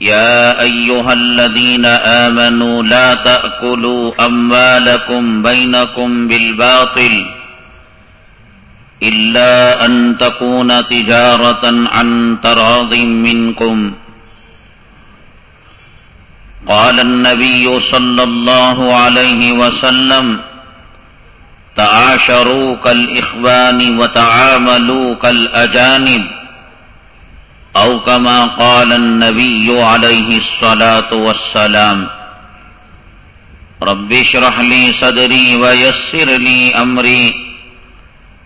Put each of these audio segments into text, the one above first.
يا أيها الذين آمنوا لا تأكلوا أموالكم بينكم بالباطل إلا أن تكون تجارة عن تراض منكم. قال النبي صلى الله عليه وسلم تعاشروا كالإخوان وتعاملوا كالأجانب او كما قال النبي عليه الصلاة والسلام، رب اشرح لي صدري ويسر لي أمري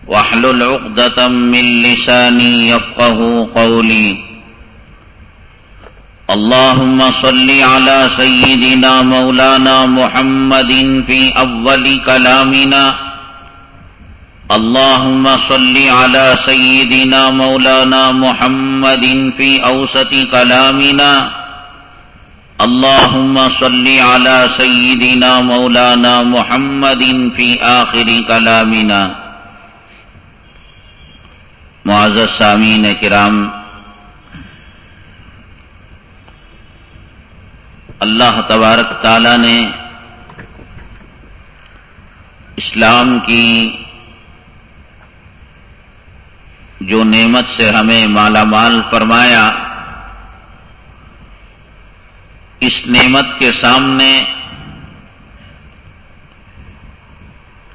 واحلل عقدة من لساني يفقه قولي اللهم صل على سيدنا مولانا محمد في أول كلامنا اللهم صل على سيدنا مولانا محمد في أوسط كلامنا. اللهم صل على سيدنا مولانا محمد في آخر كلامنا. معزز سامین کرام، اللہ تبارک تعالی نے اسلام کی جو نعمت سے ہمیں مالا مال فرمایا، اس نعمت کے سامنے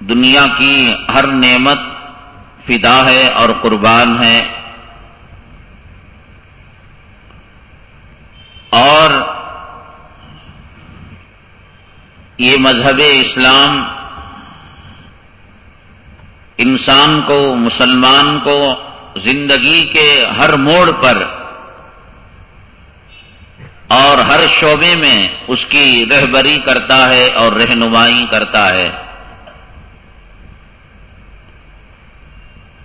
دنیا کی ہر نعمت فدا ہے اور قربان ہے۔ اور یہ مذہب اسلام انسان کو، مسلمان کو زندگی کے ہر موڑ پر اور ہر شعبے میں اس کی رہبری کرتا ہے اور رہنمائی کرتا ہے۔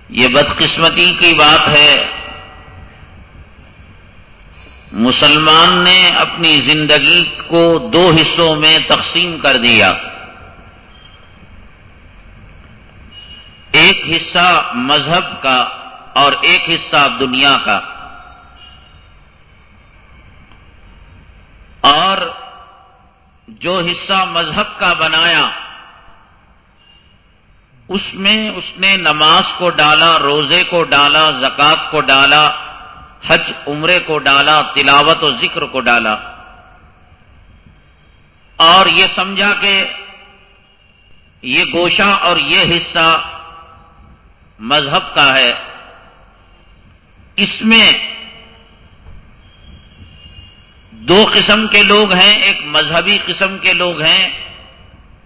یہ بدقسمتی کی بات ہے۔ مسلمان نے اپنی زندگی کو دو حصوں میں تقسیم کر دیا۔ ایک حصہ مذہب کا اور ایک حصہ دنیا کا۔ اور جو حصہ مذہب کا بنایا، اس میں اس نے نماز کو ڈالا، روزے کو ڈالا، زکوٰۃ کو ڈالا، حج عمرے کو ڈالا، تلاوت و ذکر کو ڈالا۔ اور یہ سمجھا کہ یہ گوشہ اور یہ حصہ مذہب کا ہے۔ اس میں دو قسم کے لوگ ہیں، ایک مذہبی قسم کے لوگ ہیں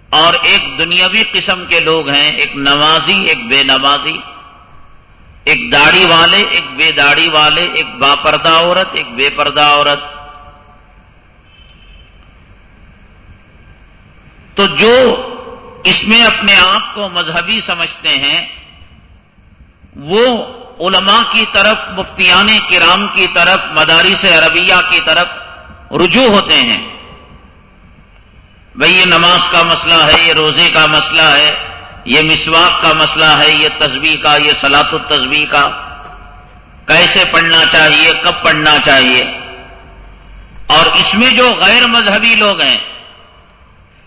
اور ایک دنیاوی قسم کے لوگ ہیں۔ ایک نمازی ایک بے نمازی ایک داڑھی والے، ایک بے داڑھی والے۔ ایک با پردہ عورت، ایک بے پردہ عورت۔ تو جو اس میں اپنے آپ کو مذہبی سمجھتے ہیں، وہ علماء کی طرف، مفتیان کرام کی طرف، مدارس عربیہ کی طرف رجوع ہوتے ہیں۔ بھئی یہ نماز کا مسئلہ ہے، یہ روزے کا مسئلہ ہے، یہ مسواک کا مسئلہ ہے، یہ تصویر کا، یہ سلاط التصویر کا۔ کیسے پڑھنا چاہیے، کب پڑھنا چاہیے؟ اور اس میں جو غیر مذہبی لوگ ہیں،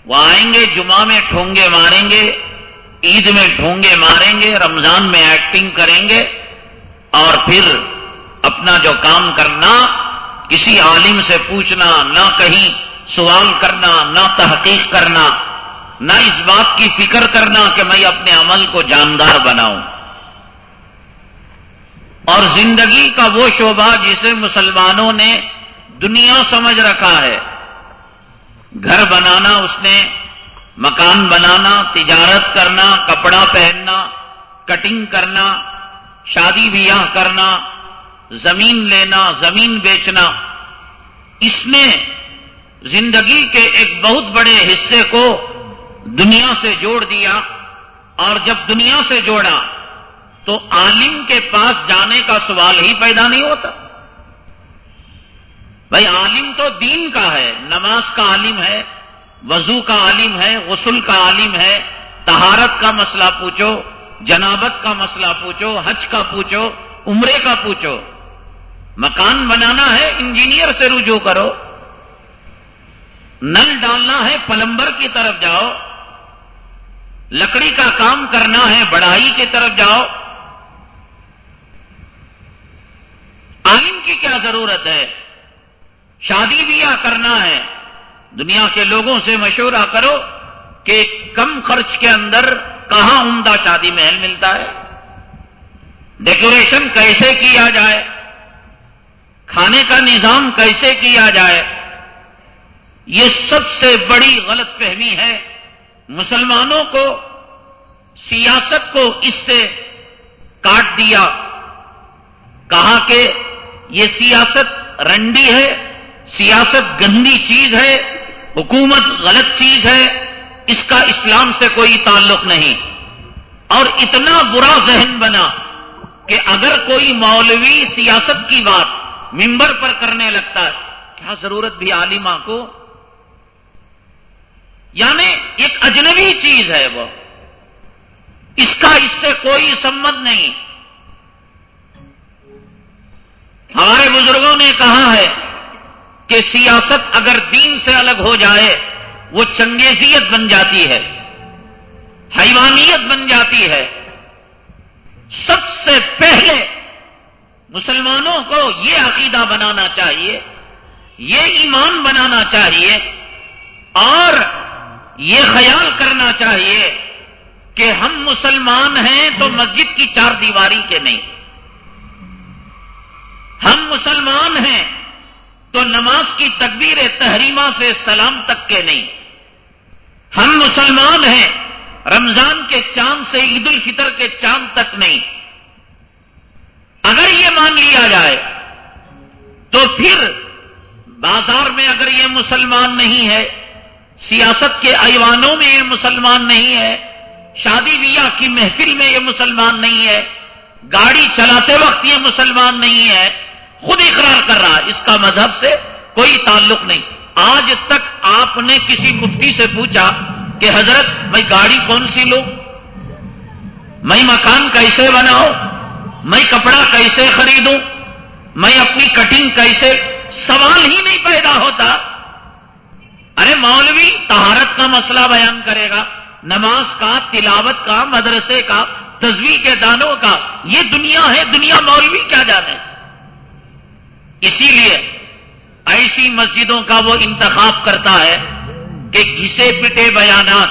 وہ آئیں گے، جمعہ میں ٹھونگے ماریں گے، عید میں ٹھونگے ماریں گے، رمضان میں ایکٹنگ کریں گے۔ اور پھر اپنا جو کام کرنا، کسی عالم سے پوچھنا، نہ کہیں سوال کرنا، نہ تحقیق کرنا، نہ اس بات کی فکر کرنا کہ میں اپنے عمل کو جاندار بناؤں۔ اور زندگی کا وہ شعبہ جسے مسلمانوں نے دنیا سمجھ رکھا ہے۔ گھر بنانا، اس نے مکان بنانا، تجارت کرنا، کپڑا پہننا، کٹنگ کرنا شادی بیاہ کرنا، زمین لینا، زمین بیچنا، اس نے زندگی کے ایک بہت بڑے حصے کو دنیا سے جوڑ دیا اور جب دنیا سے جوڑا تو عالم کے پاس جانے کا سوال ہی پیدا نہیں ہوتا۔ بھائی، عالم تو دین کا ہے، نماز کا عالم ہے، وضو کا عالم ہے، غسل کا عالم ہے تہارت کا مسئلہ پوچھو۔ جنابت کا مسئلہ پوچھو، حج کا پوچھو، عمرے کا پوچھو۔ مکان بنانا ہے، انجینئر سے رجوع کرو۔ نل ڈالنا ہے، پلمبر کی طرف جاؤ۔ لکڑی کا کام کرنا ہے بڑائی کی طرف جاؤ۔ عالم کی کیا ضرورت ہے؟ شادی بیاہ کرنا ہے۔ دنیا کے لوگوں سے مشورہ کرو کہ کم خرچ کے اندر کہاں عمدہ شادی محل ملتا ہے؟ ڈیکوریشن کیسے کیا جائے؟ کھانے کا نظام کیسے کیا جائے؟ یہ سب سے بڑی غلط فہمی ہے مسلمانوں کو، سیاست کو اس سے کاٹ دیا۔ کہا کہ یہ سیاست رنڈی ہے، سیاست گندی چیز ہے، حکومت غلط چیز ہے۔ اس کا اسلام سے کوئی تعلق نہیں۔ اور اتنا برا ذہن بنا کہ اگر کوئی مولوی سیاست کی بات ممبر پر کرنے لگتا ہے، کیا ضرورت بھی عالمہ کو؟ یعنی ایک اجنبی چیز ہے وہ۔ اس کا اس سے کوئی سمت نہیں۔ ہمارے بزرگوں نے کہا ہے کہ سیاست اگر دین سے الگ ہو جائے وہ چنگیزیت بن جاتی ہے، حیوانیت بن جاتی ہے۔ سب سے پہلے مسلمانوں کو یہ عقیدہ بنانا چاہیے، یہ ایمان بنانا چاہیے اور یہ خیال کرنا چاہیے کہ ہم مسلمان ہیں تو مسجد کی چار دیواری کے نہیں۔ ہم مسلمان ہیں تو نماز کی تکبیر تحریمہ سے سلام تک کے نہیں۔ ہم مسلمان ہیں، رمضان کے چاند سے عید الفطر کے چاند تک نہیں۔ اگر یہ مان لیا جائے، تو پھر بازار میں اگر یہ مسلمان نہیں ہے، سیاست کے ایوانوں میں یہ مسلمان نہیں ہے، شادی بیاہ کی محفل میں یہ مسلمان نہیں ہے، گاڑی چلاتے وقت یہ مسلمان نہیں ہے، خود اقرار کر رہا اس کا مذہب سے کوئی تعلق نہیں۔ آج تک آپ نے کسی مفتی سے پوچھا کہ حضرت میں گاڑی کون سی لوں میں مکان کیسے بناؤں؟ میں کپڑا کیسے خریدوں؟ میں اپنی کٹنگ کیسے؟ سوال ہی نہیں پیدا ہوتا۔ ارے مولوی تہارت کا مسئلہ بیان کرے گا۔ نماز کا، تلاوت کا، مدرسے کا تصویر کے دانوں کا۔ یہ دنیا ہے، دنیا مولوی کیا جانے؟ اسی لیے ایسی مسجدوں کا وہ انتخاب کرتا ہے۔ کہ گھسے پٹے بیانات،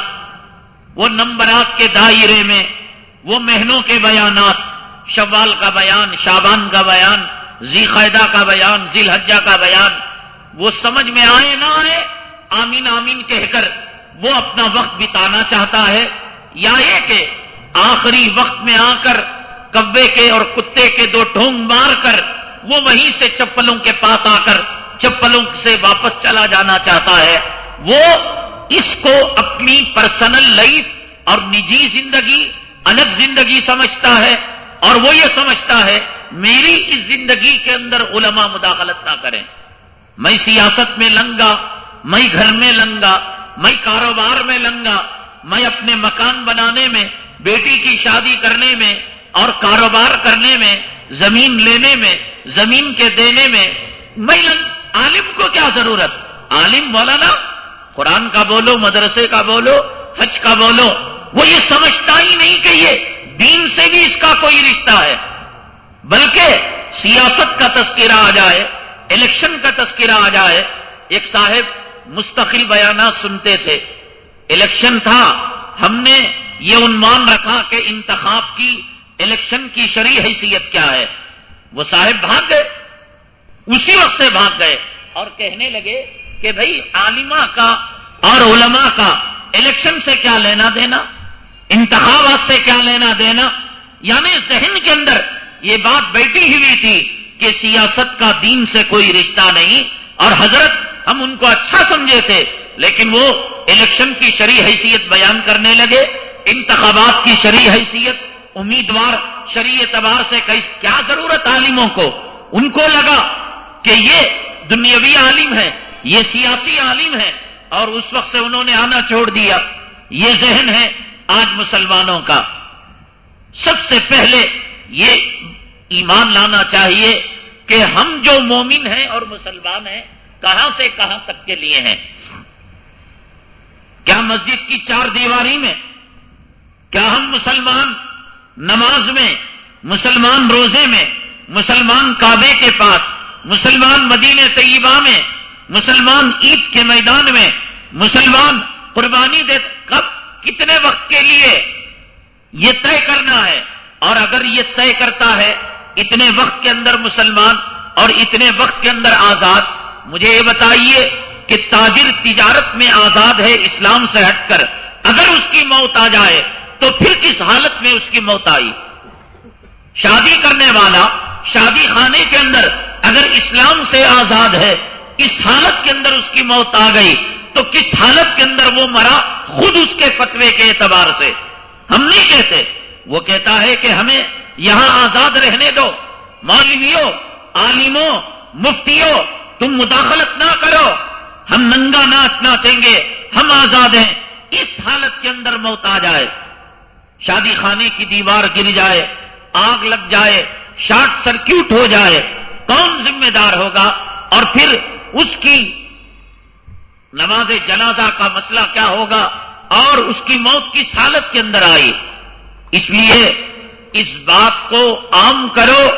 وہ نمبرات کے دائرے میں، وہ مہینوں کے بیانات، شوال کا بیان شابان کا بیان زی قیدہ کا بیان ذی الحجہ کا بیان، وہ سمجھ میں آئے نہ آئے، آمین آمین کہہ کر وہ اپنا وقت بتانا چاہتا ہے۔ یا یہ کہ آخری وقت میں آ کر کبے کے اور کتے کے دو ڈھونگ مار کر وہ وہیں سے چپلوں کے پاس آ کر چپلوں سے واپس چلا جانا چاہتا ہے۔ وہ اس کو اپنی پرسنل لائف اور نجی زندگی الگ زندگی سمجھتا ہے اور وہ یہ سمجھتا ہے، میری اس زندگی کے اندر علماء مداخلت نہ کریں۔ میں سیاست میں لنگا، میں گھر میں لنگا، میں کاروبار میں لنگا، میں اپنے مکان بنانے میں، بیٹی کی شادی کرنے میں اور کاروبار کرنے میں، زمین لینے میں، زمین کے دینے میں میں عالم کو کیا ضرورت؟ عالم مولانا قرآن کا بولو، مدرسے کا بولو، حج کا بولو، وہ یہ سمجھتا ہی نہیں کہ یہ دین سے بھی اس کا کوئی رشتہ ہے۔ بلکہ سیاست کا تذکرہ آ جائے، الیکشن کا تذکرہ آ جائے۔ ایک صاحب مستقل بیانات سنتے تھے۔ الیکشن تھا، ہم نے یہ عنوان رکھا کہ انتخاب کی، الیکشن کی شرع حیثیت کیا ہے۔ وہ صاحب بھاگ گئے، اسی وقت سے بھاگ گئے اور کہنے لگے کہ بھائی عالمہ کا اور علماء کا الیکشن سے کیا لینا دینا؟ انتخابات سے کیا لینا دینا؟ یعنی ذہن کے اندر یہ بات بیٹھی ہوئی تھی کہ سیاست کا دین سے کوئی رشتہ نہیں اور حضرت ہم ان کو اچھا سمجھے تھے، لیکن وہ الیکشن کی شرع حیثیت بیان کرنے لگے، انتخابات کی شرع حیثیت، امیدوار شرع اعتبار سے کیا ضرورت عالموں کو؟ ان کو لگا کہ یہ دنیاوی عالم ہے یہ سیاسی عالم ہے اور اس وقت سے انہوں نے آنا چھوڑ دیا۔ یہ ذہن ہے آج مسلمانوں کا۔ سب سے پہلے یہ ایمان لانا چاہیے کہ ہم جو مومن ہیں اور مسلمان ہیں، کہاں سے کہاں تک کے لیے ہیں؟ کیا مسجد کی چار دیواری میں، کیا ہم مسلمان نماز میں، مسلمان روزے میں، مسلمان کعبے کے پاس، مسلمان مدینہ طیبہ میں مسلمان عید کے میدان میں مسلمان قربانی دے کب کتنے وقت کے لیے یہ طے کرنا ہے؟ اور اگر یہ طے کرتا ہے اتنے وقت کے اندر مسلمان اور اتنے وقت کے اندر آزاد، مجھے یہ بتائیے کہ تاجر تجارت میں آزاد ہے اسلام سے ہٹ کر، اگر اس کی موت آ جائے تو پھر کس حالت میں اس کی موت آئی؟ شادی کرنے والا، شادی خانے کے اندر اگر اسلام سے آزاد ہے اس حالت کے اندر اس کی موت آ گئی تو کس حالت کے اندر وہ مرا خود اس کے فتوے کے اعتبار سے؟ ہم نہیں کہتے۔ وہ کہتا ہے کہ ہمیں یہاں آزاد رہنے دو۔ مولویوں، عالموں، مفتیوں، تم مداخلت نہ کرو۔ ہم ننگا ناچ ناچیں گے۔ ہم آزاد ہیں۔ اس حالت کے اندر موت آ جائے۔ شادی خانے کی دیوار گر جائے۔ آگ لگ جائے۔ شارٹ سرکیوٹ ہو جائے۔ کون ذمہ دار ہوگا؟ اور پھر اس کی نماز جنازہ کا مسئلہ کیا ہوگا اور اس کی موت کس حالت کے اندر آئی۔ اس لیے اس بات کو عام کرو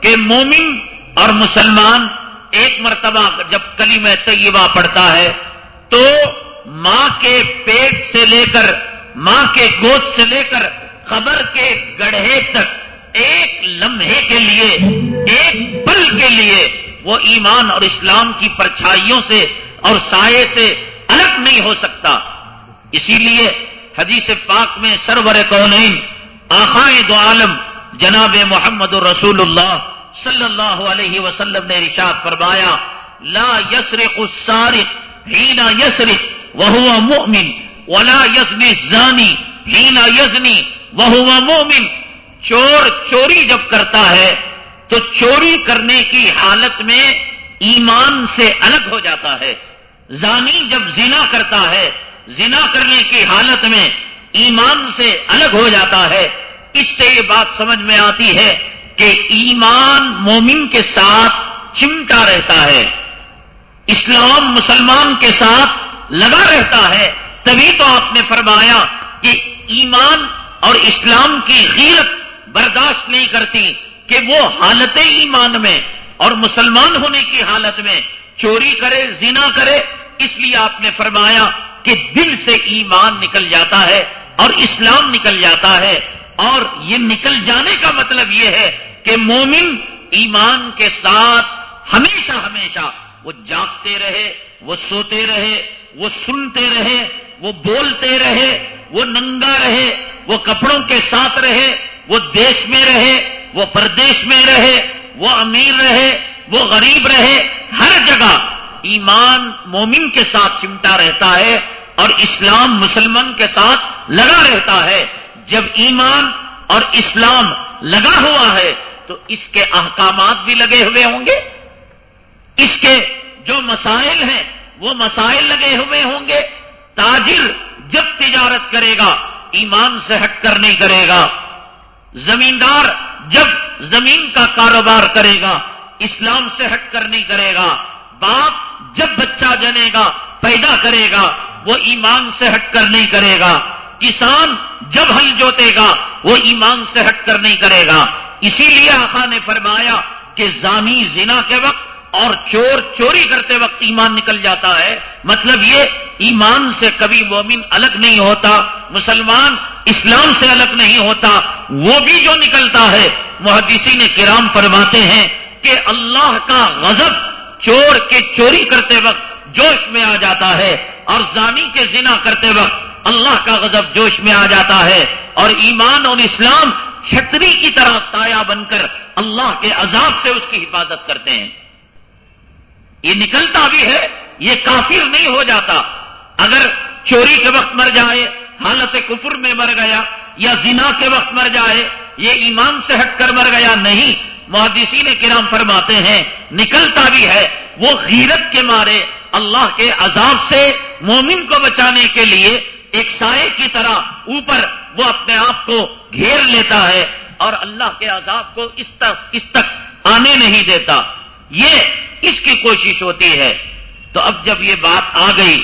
کہ مومن اور مسلمان ایک مرتبہ جب کلی میں طیبہ پڑتا ہے تو ماں کے پیٹ سے لے کر، ماں کے گود سے لے کر خبر کے گڑھے تک، ایک لمحے کے لیے، ایک پل کے لیے وہ ایمان اور اسلام کی پرچھائیوں سے اور سائے سے الگ نہیں ہو سکتا۔ اسی لیے حدیث پاک میں سرور کونین، آخائیں دو عالم، جناب محمد رسول اللہ صلی اللہ علیہ وسلم نے رشاد فرمایا، لا یسرق السارق ہینا یسرق وہ مؤمن، ولا یزنی زانی ہینا یزنی وہ مؤمن۔ چور چوری جب کرتا ہے تو چوری کرنے کی حالت میں ایمان سے الگ ہو جاتا ہے۔ زانی جب زنا کرتا ہے، زنا کرنے کی حالت میں ایمان سے الگ ہو جاتا ہے۔ اس سے یہ بات سمجھ میں آتی ہے کہ ایمان مومن کے ساتھ چمٹا رہتا ہے۔ اسلام مسلمان کے ساتھ لگا رہتا ہے۔ تبھی تو آپ نے فرمایا کہ ایمان اور اسلام کی غیرت برداشت نہیں کرتی۔ کہ وہ حالت ایمان میں اور مسلمان ہونے کی حالت میں چوری کرے، زنا کرے، اس لیے آپ نے فرمایا کہ دل سے ایمان نکل جاتا ہے اور اسلام نکل جاتا ہے۔ اور یہ نکل جانے کا مطلب یہ ہے کہ مومن ایمان کے ساتھ ہمیشہ ہمیشہ وہ جاگتے رہے، وہ سوتے رہے، وہ سنتے رہے، وہ بولتے رہے، وہ ننگا رہے، وہ کپڑوں کے ساتھ رہے، وہ دیش میں رہے وہ پردیش میں رہے، وہ امیر رہے، وہ غریب رہے، ہر جگہ ایمان مومن کے ساتھ چمٹا رہتا ہے اور اسلام مسلمان کے ساتھ لگا رہتا ہے۔ جب ایمان اور اسلام لگا ہوا ہے تو اس کے احکامات بھی لگے ہوئے ہوں گے۔ اس کے جو مسائل ہیں، وہ مسائل لگے ہوئے ہوں گے۔ تاجر جب تجارت کرے گا، ایمان سے ہٹ کر نہیں کرے گا۔ زمیندار جب زمین کا کاروبار کرے گا، اسلام سے ہٹ کر نہیں کرے گا، باپ جب بچہ جنے گا، پیدا کرے گا، وہ ایمان سے ہٹ کر نہیں کرے گا۔ کسان جب ہل جوتے گا، وہ ایمان سے ہٹ کر نہیں کرے گا۔ اسی لیے آخا نے فرمایا کہ زانی زنا کے وقت اور چور چوری کرتے وقت ایمان نکل جاتا ہے مطلب یہ ایمان سے کبھی مومن الگ نہیں ہوتا، مسلمان اسلام سے الگ نہیں ہوتا، وہ بھی جو نکلتا ہے محدثی نے کرام فرماتے ہیں کہ اللہ کا غضب چور کے چوری کرتے وقت جوش میں آ جاتا ہے اور زانی کے زنا کرتے وقت اللہ کا غضب جوش میں آ جاتا ہے اور ایمان اور اسلام چھتری کی طرح سایہ بن کر اللہ کے عذاب سے اس کی حفاظت کرتے ہیں۔ یہ نکلتا بھی ہے، یہ کافر نہیں ہو جاتا۔ اگر چوری کے وقت مر جائے، حالت کفر میں مر گیا یا زنا کے وقت مر جائے، یہ ایمان سے ہٹ کر مر گیا نہیں۔ محدثین کرام فرماتے ہیں، نکلتا بھی ہے، وہ غیرت کے مارے اللہ کے عذاب سے، مومن کو بچانے کے لیے ایک سائے کی طرح اوپر وہ اپنے آپ کو گھیر لیتا ہے اور اللہ کے عذاب کو اس تک اس تک آنے نہیں دیتا۔ یہ اس کی کوشش ہوتی ہے؟ تو اب جب یہ بات آ گئی،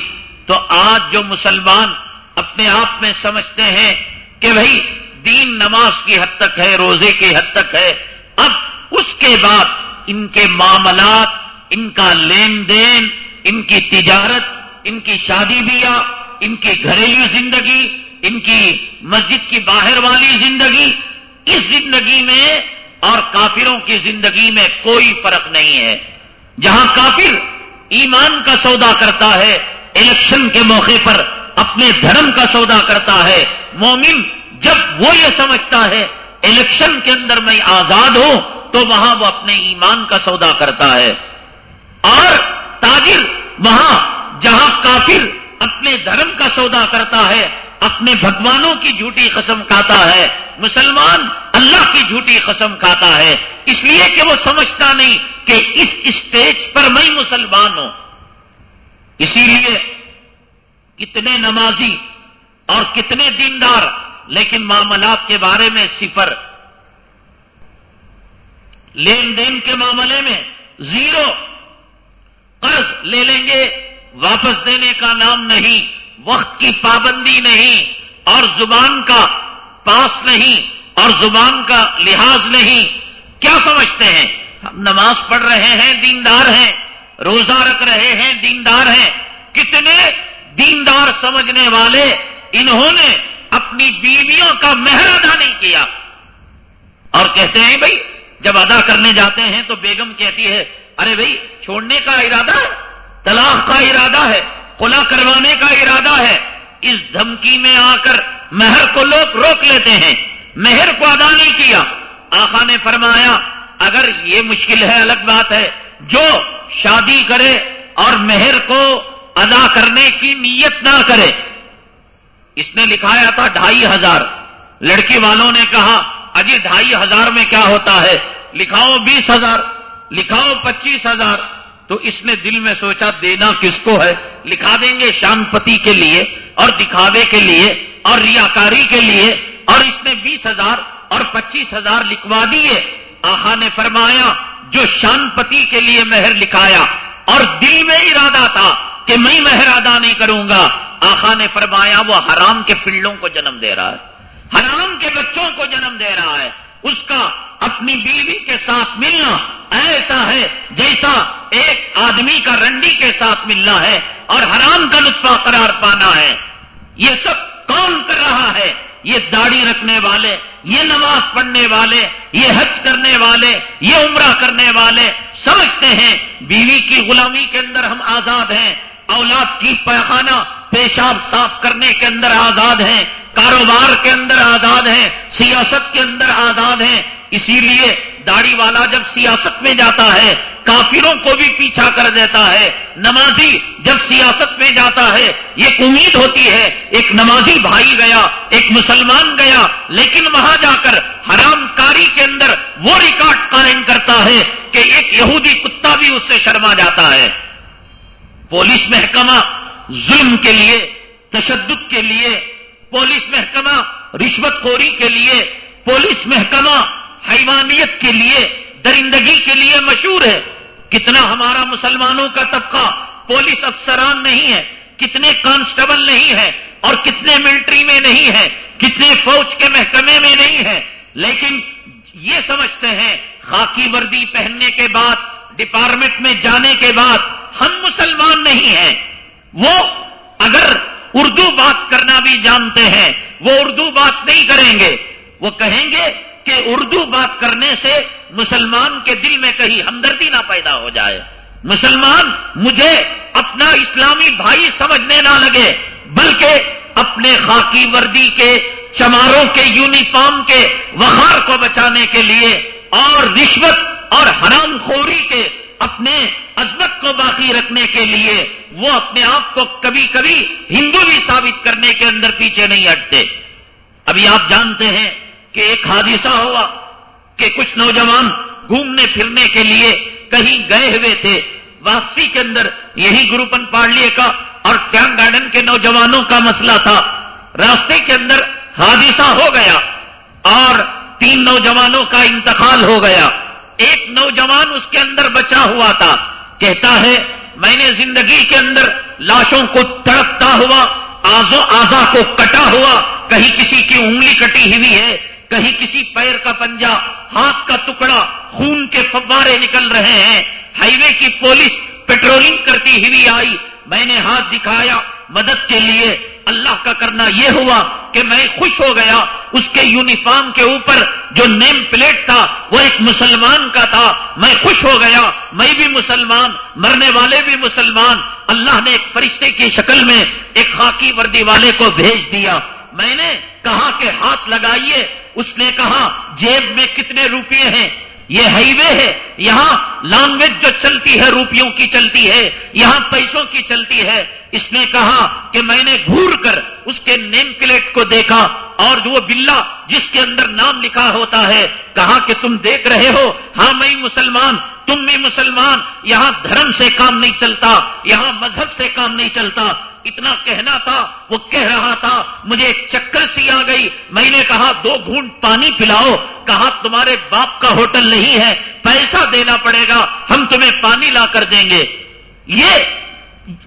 تو آج جو مسلمان اپنے آپ میں سمجھتے ہیں کہ بھائی، دین نماز کی حد تک ہے، روزے کی حد تک ہے، اب اس کے بعد ان کے معاملات، ان کا لین دین، ان کی تجارت، ان کی شادی بیاہ، ان کی گھریلو زندگی، ان کی مسجد کی باہر والی زندگی، اس زندگی میں اور کافروں کی زندگی میں کوئی فرق نہیں ہے۔ جہاں کافر ایمان کا سودا کرتا ہے، الیکشن کے موقع پر اپنے دھرم کا سودا کرتا ہے۔ مومن جب وہ یہ سمجھتا ہے، الیکشن کے اندر میں آزاد ہوں، تو وہاں وہ اپنے ایمان کا سودا کرتا ہے۔ اور تاجر وہاں جہاں کافر اپنے دھرم کا سودا کرتا ہے، اپنے بھگوانوں کی جھوٹی قسم کھاتا ہے۔ مسلمان اللہ کی جھوٹی قسم کھاتا ہے۔ اس لیے کہ وہ سمجھتا نہیں کہ اس اسٹیج پر میں مسلمان ہوں۔ اسی لیے کتنے نمازی اور کتنے دیندار، لیکن معاملات کے بارے میں صفر۔ لین دین کے معاملے میں زیرو۔ قرض لے لیں گے، واپس دینے کا نام نہیں، وقت کی پابندی نہیں، اور زبان کا پاس نہیں، اور زبان کا لحاظ نہیں۔ کیا سمجھتے ہیں؟ ہم نماز پڑھ رہے ہیں، دیندار ہیں، روزہ رکھ رہے ہیں، دیندار ہیں۔ کتنے دیندار سمجھنے والے انہوں نے اپنی بیویوں کا مہر ادا نہیں کیا۔ اور کہتے ہیں، بھائی، جب ادا کرنے جاتے ہیں تو بیگم کہتی ہے، ارے بھائی، چھوڑنے کا ارادہ ہے، طلاق کا ارادہ ہے کلا کروانے کا ارادہ ہے۔ اس دھمکی میں آ کر مہر کو لوگ روک لیتے ہیں۔ مہر کو ادا نہیں کیا۔ آخا نے فرمایا اگر یہ مشکل ہے، الگ بات ہے۔ جو شادی کرے اور مہر کو ادا کرنے کی نیت نہ کرے۔ اس نے لکھایا تھا ڈھائی ہزار۔ لڑکی والوں نے کہا، اجی ڈھائی ہزار میں کیا ہوتا ہے؟ لکھاؤ بیس ہزار، لکھاؤ پچیس ہزار۔ تو اس نے دل میں سوچا، دینا کس کو ہے؟ لکھا دیں گے شان پتی کے لیے اور دکھاوے کے لیے اور ریاکاری کے لیے اور اس نے بیس ہزار اور پچیس ہزار لکھوا دیے۔ آہا نے فرمایا، جو شان پتی کے لیے مہر لکھایا اور دل میں ارادہ تھا کہ میں مہر ادا نہیں کروں گا آخا نے فرمایا، وہ حرام کے پلوں کو جنم دے رہا ہے، حرام کے بچوں کو جنم دے رہا ہے، اس کا اپنی بیوی کے ساتھ ملنا ایسا ہے جیسا ایک آدمی کا رنڈی کے ساتھ ملنا ہے اور حرام کا لطفہ قرار پانا ہے۔ یہ سب کون کر رہا ہے؟ یہ داڑھی رکھنے والے، یہ نماز پڑھنے والے، یہ حج کرنے والے، یہ عمرہ کرنے والے سمجھتے ہیں، بیوی کی غلامی کے اندر ہم آزاد ہیں، اولاد کی پیخانہ پیشاب صاف کرنے کے اندر آزاد ہیں، کاروبار کے اندر آزاد ہیں، سیاست کے اندر آزاد ہیں، اسی لیے داڑھی والا جب سیاست میں جاتا ہے کافروں کو بھی پیچھا کر دیتا ہے۔ نمازی جب سیاست میں جاتا ہے، یہ امید ہوتی ہے۔ ایک نمازی بھائی گیا، ایک مسلمان گیا، لیکن وہاں جا کر حرام کاری کے اندر وہ ریکارڈ قائم کرتا ہے کہ ایک یہودی کتا بھی اس سے شرما جاتا ہے۔ پولیس محکمہ ظلم کے لیے، تشدد کے لیے، پولیس محکمہ رشوت خوری کے لیے، پولیس محکمہ حیوانیت کے لیے، درندگی کے لیے مشہور ہے۔ کتنا ہمارا مسلمانوں کا طبقہ پولیس افسران نہیں ہے، کتنے کانسٹیبل نہیں ہے اور کتنے ملٹری میں نہیں ہے، کتنے فوج کے محکمے میں نہیں ہے۔ لیکن یہ سمجھتے ہیں، خاکی وردی پہننے کے بعد، ڈپارٹمنٹ میں جانے کے بعد ہم مسلمان نہیں ہیں۔ وہ اگر اردو بات کرنا بھی جانتے ہیں، وہ اردو بات نہیں کریں گے، وہ کہیں گے کہ اردو بات کرنے سے مسلمان کے دل میں کہیں ہمدردی نہ پیدا ہو جائے۔ مسلمان مجھے اپنا اسلامی بھائی سمجھنے نہ لگے، بلکہ اپنے خاکی وردی کے، چماروں کے، یونیفارم کے وخار کو بچانے کے لیے اور رشوت اور حرام خوری کے اپنے عزمت کو باقی رکھنے کے لیے وہ اپنے آپ کو کبھی کبھی ہندو بھی ثابت کرنے کے اندر پیچھے نہیں ہٹتے۔ ابھی آپ جانتے ہیں کہ ایک حادثہ ہوا کہ کچھ نوجوان گھومنے پھرنے کے لیے کہیں گئے ہوئے تھے۔ واپسی کے اندر یہی گروپن پارلیے کا اور ٹینک گارڈن کے نوجوانوں کا مسئلہ تھا۔ راستے کے اندر حادثہ ہو گیا اور تین نوجوانوں کا انتقال ہو گیا۔ ایک نوجوان اس کے اندر بچا ہوا تھا۔ کہتا ہے، میں نے زندگی کے اندر لاشوں کو تڑپتا ہوا، آزو آزا کو کٹا ہوا، کہیں کسی کی انگلی کٹی ہوئی ہے۔ کہیں کسی پیر کا پنجا ہاتھ کا ٹکڑا، خون کے فوارے نکل رہے ہیں۔ ہائی وے کی پولیس پیٹرولنگ کرتی ہوئی آئی۔ میں نے ہاتھ دکھایا۔ مدد کے لیے اللہ کا کرنا یہ ہوا کہ میں خوش ہو گیا۔ اس کے یونیفارم کے اوپر جو نیم پلیٹ تھا، وہ ایک مسلمان کا تھا۔ میں خوش ہو گیا۔ میں بھی مسلمان، مرنے والے بھی مسلمان۔ اللہ نے ایک فرشتے کی شکل میں ایک خاکی وردی والے کو بھیج دیا۔ میں نے کہا کہ ہاتھ لگائیے؟ اس نے کہا، جیب میں کتنے روپے ہیں؟ یہ ہائی وے ہے۔ یہاں لانگویج جو چلتی ہے، روپیوں کی چلتی ہے۔ یہاں پیسوں کی چلتی ہے۔ اس نے کہا کہ میں نے گور کر اس کے نیم پلیٹ کو دیکھا اور وہ بلا جس کے اندر نام لکھا ہوتا ہے، کہا کہ تم دیکھ رہے ہو؟ ہاں میں مسلمان، تم بھی مسلمان۔ یہاں دھرم سے کام نہیں چلتا، یہاں مذہب سے کام نہیں چلتا۔ اتنا کہنا تھا، وہ کہہ رہا تھا، مجھے ایک چکر سی آ گئی۔ میں نے کہا، دو گھونٹ پانی پلاؤ۔ کہا، تمہارے باپ کا ہوٹل نہیں ہے، پیسہ دینا پڑے گا، ہم تمہیں پانی لا کر دیں گے۔ یہ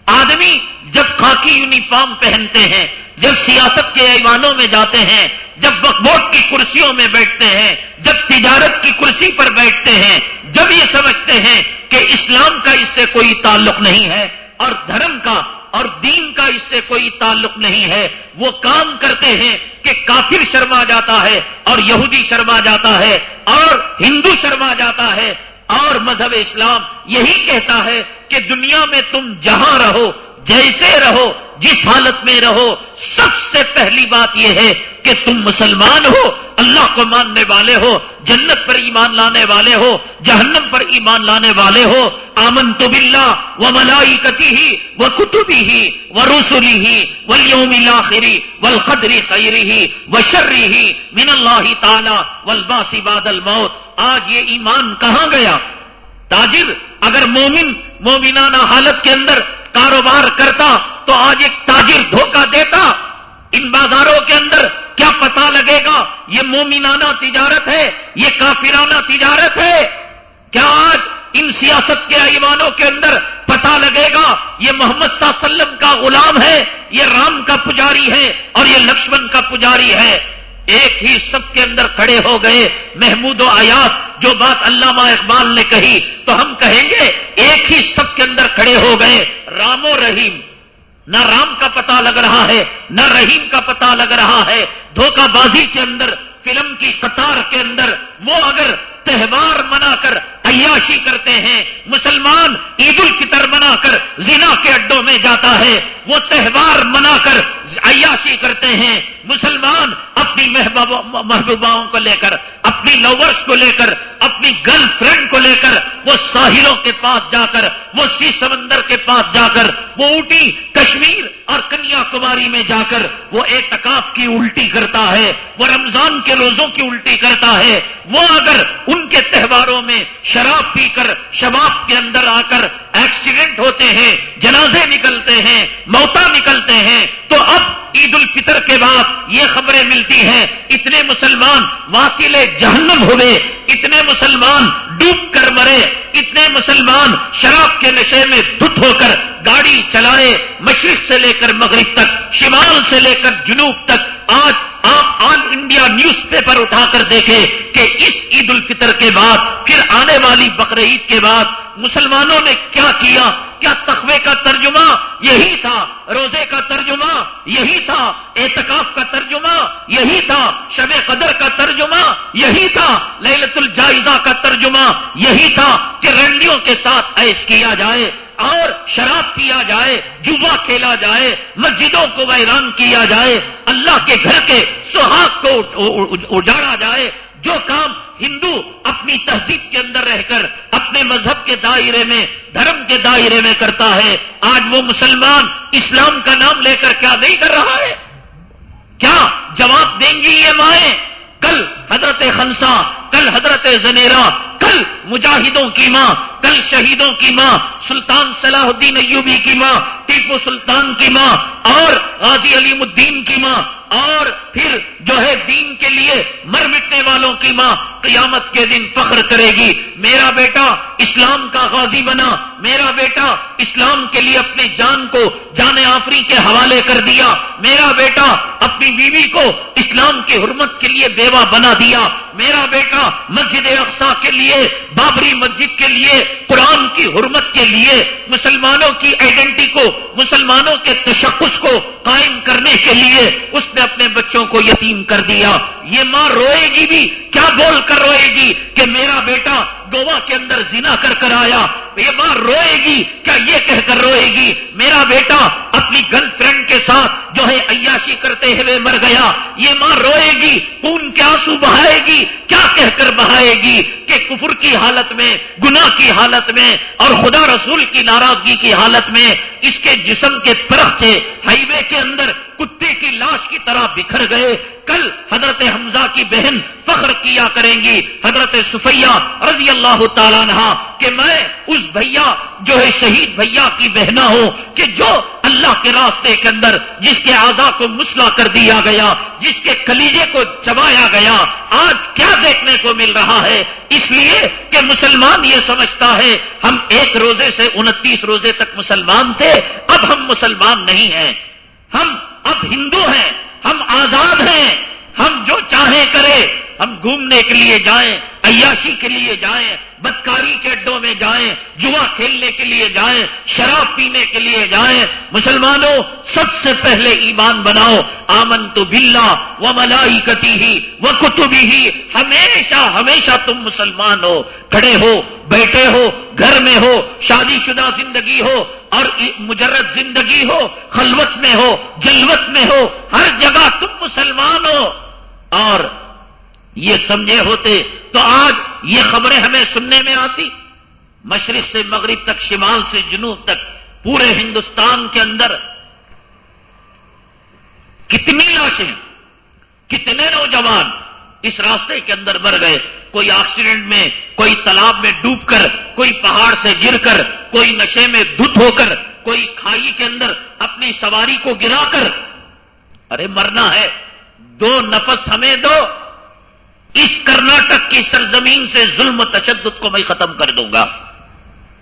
آدمی جب خاکی یونیفارم پہنتے ہیں، جب سیاست کے ایوانوں میں جاتے ہیں، جب ووٹ کی کرسیوں میں بیٹھتے ہیں، جب تجارت کی کرسی پر بیٹھتے ہیں، جب یہ سمجھتے ہیں کہ اسلام کا اس سے کوئی تعلق نہیں ہے اور دھرم کا اور دین کا اس سے کوئی تعلق نہیں ہے۔ وہ کام کرتے ہیں کہ کافر شرما جاتا ہے اور یہودی شرما جاتا ہے اور ہندو شرما جاتا ہے اور مذہب اسلام یہی کہتا ہے کہ دنیا میں تم جہاں رہو جیسے رہو، جس حالت میں رہو، سب سے پہلی بات یہ ہے کہ تم مسلمان ہو، اللہ کو ماننے والے ہو، جنت پر ایمان لانے والے ہو، جہنم پر ایمان لانے والے ہو۔ آمن تو بلّہ و ملائی کتی ہی وہ کتبی ہی و رسولی ہی ولیوم آخری ولقدری خیری ہی و شرری ہی من اللہ تعالی ولباسی بادل موت آج یہ ایمان کہاں گیا؟ تاجر، اگر مومن، مومنانہ حالت کے اندر کاروبار کرتا تو آج ایک تاجر دھوکہ دیتا ان بازاروں کے اندر کیا پتا لگے گا یہ مومنانہ تجارت ہے، یہ کافرانہ تجارت ہے؟ کیا آج ان سیاست کے ایوانوں کے اندر پتا لگے گا یہ محمد صلی اللہ علیہ وسلم کا غلام ہے، یہ رام کا پجاری ہے اور یہ لکشمن کا پجاری ہے؟ ایک ہی سب کے اندر کھڑے ہو گئے محمود و ایاس جو بات علامہ اقبال نے کہی، تو ہم کہیں گے ایک ہی سب کے اندر کھڑے ہو گئے، رام و رحیم۔ نہ رام کا پتا لگ رہا ہے، نہ رحیم کا پتا لگ رہا ہے۔ دھوکہ بازی کے اندر، فلم کی قطار کے اندر، وہ اگر تہوار منا کر عیاشی کرتے ہیں۔ مسلمان عید الفطر منا کر زنا کے اڈوں میں جاتا ہے۔ وہ تہوار منا کر عیاشی کرتے ہیں۔ مسلمان اپنی محبوباؤں کو لے کر، اپنی لورس کو لے کر، اپنی گرل فرینڈ کو لے کر، وہ ساحلوں کے پاس جا کر، وہ سی سمندر کے پاس جا کر، وہ اوٹی کشمیر اور کنیا کماری میں جا کر، وہ اعتکاف کی الٹی کرتا ہے، وہ رمضان کے روزوں کی الٹی کرتا ہے۔ وہ اگر ان کے تہواروں میں شراب پی کر شباب کے اندر آ کر ایکسیڈنٹ ہوتے ہیں، جنازے نکلتے ہیں موتا نکلتے ہیں، تو اب عید الفطر کے بعد یہ خبریں ملتی ہیں، اتنے مسلمان واصل جہنم ہوئے اتنے مسلمان ڈوب کر مرے، اتنے مسلمان شراب کے نشے میں دھت ہو کر گاڑی چلائے مشرق سے لے کر مغرب تک، شمال سے لے کر جنوب تک۔ آج آپ آل انڈیا نیوز پیپر اٹھا کر دیکھیں کہ اس عید الفطر کے بعد، پھر آنے والی بقر عید کے بعد مسلمانوں نے کیا کیا؟ کیا تخوے کا ترجمہ یہی تھا، روزے کا ترجمہ یہی تھا، اعتکاف کا ترجمہ یہی تھا، شب قدر کا ترجمہ یہی تھا للت الجائزہ کا ترجمہ یہی تھا کہ رنڈیوں کے ساتھ ایش کیا جائے اور شراب پیا جائے، جوا کھیلا جائے، مسجدوں کو ویران کیا جائے، اللہ کے گھر کے سہاگ کو اجاڑا جائے، جو کام ہندو اپنی تہذیب کے اندر رہ کر اپنے مذہب کے دائرے میں، دھرم کے دائرے میں کرتا ہے۔ آج وہ مسلمان اسلام کا نام لے کر کیا نہیں کر رہا ہے؟ کیا جواب دیں گی یہ مائیں؟ کل حضرت خنسا کل حضرت زنیرا کل مجاہدوں کی ماں، کل شہیدوں کی ماں، سلطان صلاح الدین ایوبی کی ماں، ٹیپو سلطان کی ماں، اور غازی علیم الدین کی ماں، اور پھر جو ہے دین کے لیے مر مٹنے والوں کی ماں، قیامت کے دن فخر کرے گی۔ میرا بیٹا اسلام کا غازی بنا، میرا بیٹا اسلام کے لیے اپنی جان کو جان آفری کے حوالے کر دیا۔ میرا بیٹا اپنی بیوی کو اسلام کی حرمت کے لیے بیوہ بنا دیا۔ میرا بیٹا مسجد اقسا کے لیے، بابری مسجد کے لیے، قرآن کی حرمت کے لیے، مسلمانوں کی آئیڈینٹی کو، مسلمانوں کے تشخص کو قائم کرنے کے لیے اس نے اپنے بچوں کو یتیم کر دیا۔ یہ ماں روئے گی بھی، کیا بول کر روئے گی کہ میرا بیٹا گوا کے اندر زنا کر کر آیا؟ یہ ماں روئے گی، کیا یہ کہہ کر روئے گی؟ میرا بیٹا اپنی گرل فرینڈ کے ساتھ جو ہے عیاشی کرتے ہوئے مر گیا۔ یہ ماں روئے گی، خون کے آنسو بہائے گی۔ کیا کہہ کر بہائے گی کہ کفر کی حالت میں، گناہ کی حالت میں اور خدا رسول کی ناراضگی کی حالت میں اس کے جسم کے پرخچے ہائی وے کے اندر کتے کی لاش کی طرح بکھر گئے۔ کل حضرت حمزہ کی بہن فخر کیا کریں گی۔ حضرت صفیہ رضی اللہ تعالیٰ کہ میں اس بھیا، جو ہے شہید بھیا کی بہنا ہوں کہ جو اللہ کے راستے کے اندر جس کے اعضا کو مسلا کر دیا گیا، جس کے کلیجے کو چبایا گیا، آج کیا دیکھنے کو مل رہا ہے؟ اس لیے کہ مسلمان یہ سمجھتا ہے، ہم ایک روزے سے انتیس روزے تک مسلمان تھے، اب ہم مسلمان نہیں ہیں۔ ہم اب ہندو ہیں، ہم آزاد ہیں، ہم جو چاہیں کرے ہم گھومنے کے لیے جائیں، عیاشی کے لیے جائیں، بدکاری کے اڈوں میں جائیں، جوا کھیلنے کے لیے جائیں، شراب پینے کے لیے جائیں۔ مسلمانوں، سب سے پہلے ایمان بناؤ۔ آمن تو بلا و ملائی کتی ہی وہ کتبی ہی ہمیشہ ہمیشہ تم مسلمان ہو۔ کھڑے ہو، بیٹھے ہو، گھر میں ہو شادی شدہ زندگی ہو اور مجرد زندگی ہو، خلوت میں ہو، جلوت میں ہو۔ ہر جگہ تم مسلمان ہو۔ اور یہ سمجھے ہوتے تو آج یہ خبریں ہمیں سننے میں آتی۔ مشرق سے مغرب تک، شمال سے جنوب تک، پورے ہندوستان کے اندر کتنی لاشیں، کتنے نوجوان اس راستے کے اندر مر گئے۔ کوئی ایکسیڈنٹ میں، کوئی تالاب میں ڈوب کر، کوئی پہاڑ سے گر کر، کوئی نشے میں دھت ہو کر، کوئی کھائی کے اندر اپنی سواری کو گرا کر۔ ارے مرنا ہے۔ دو نفس ہمیں دو۔ اس کرناٹک کی سرزمین سے ظلم و تشدد کو میں ختم کر دوں گا۔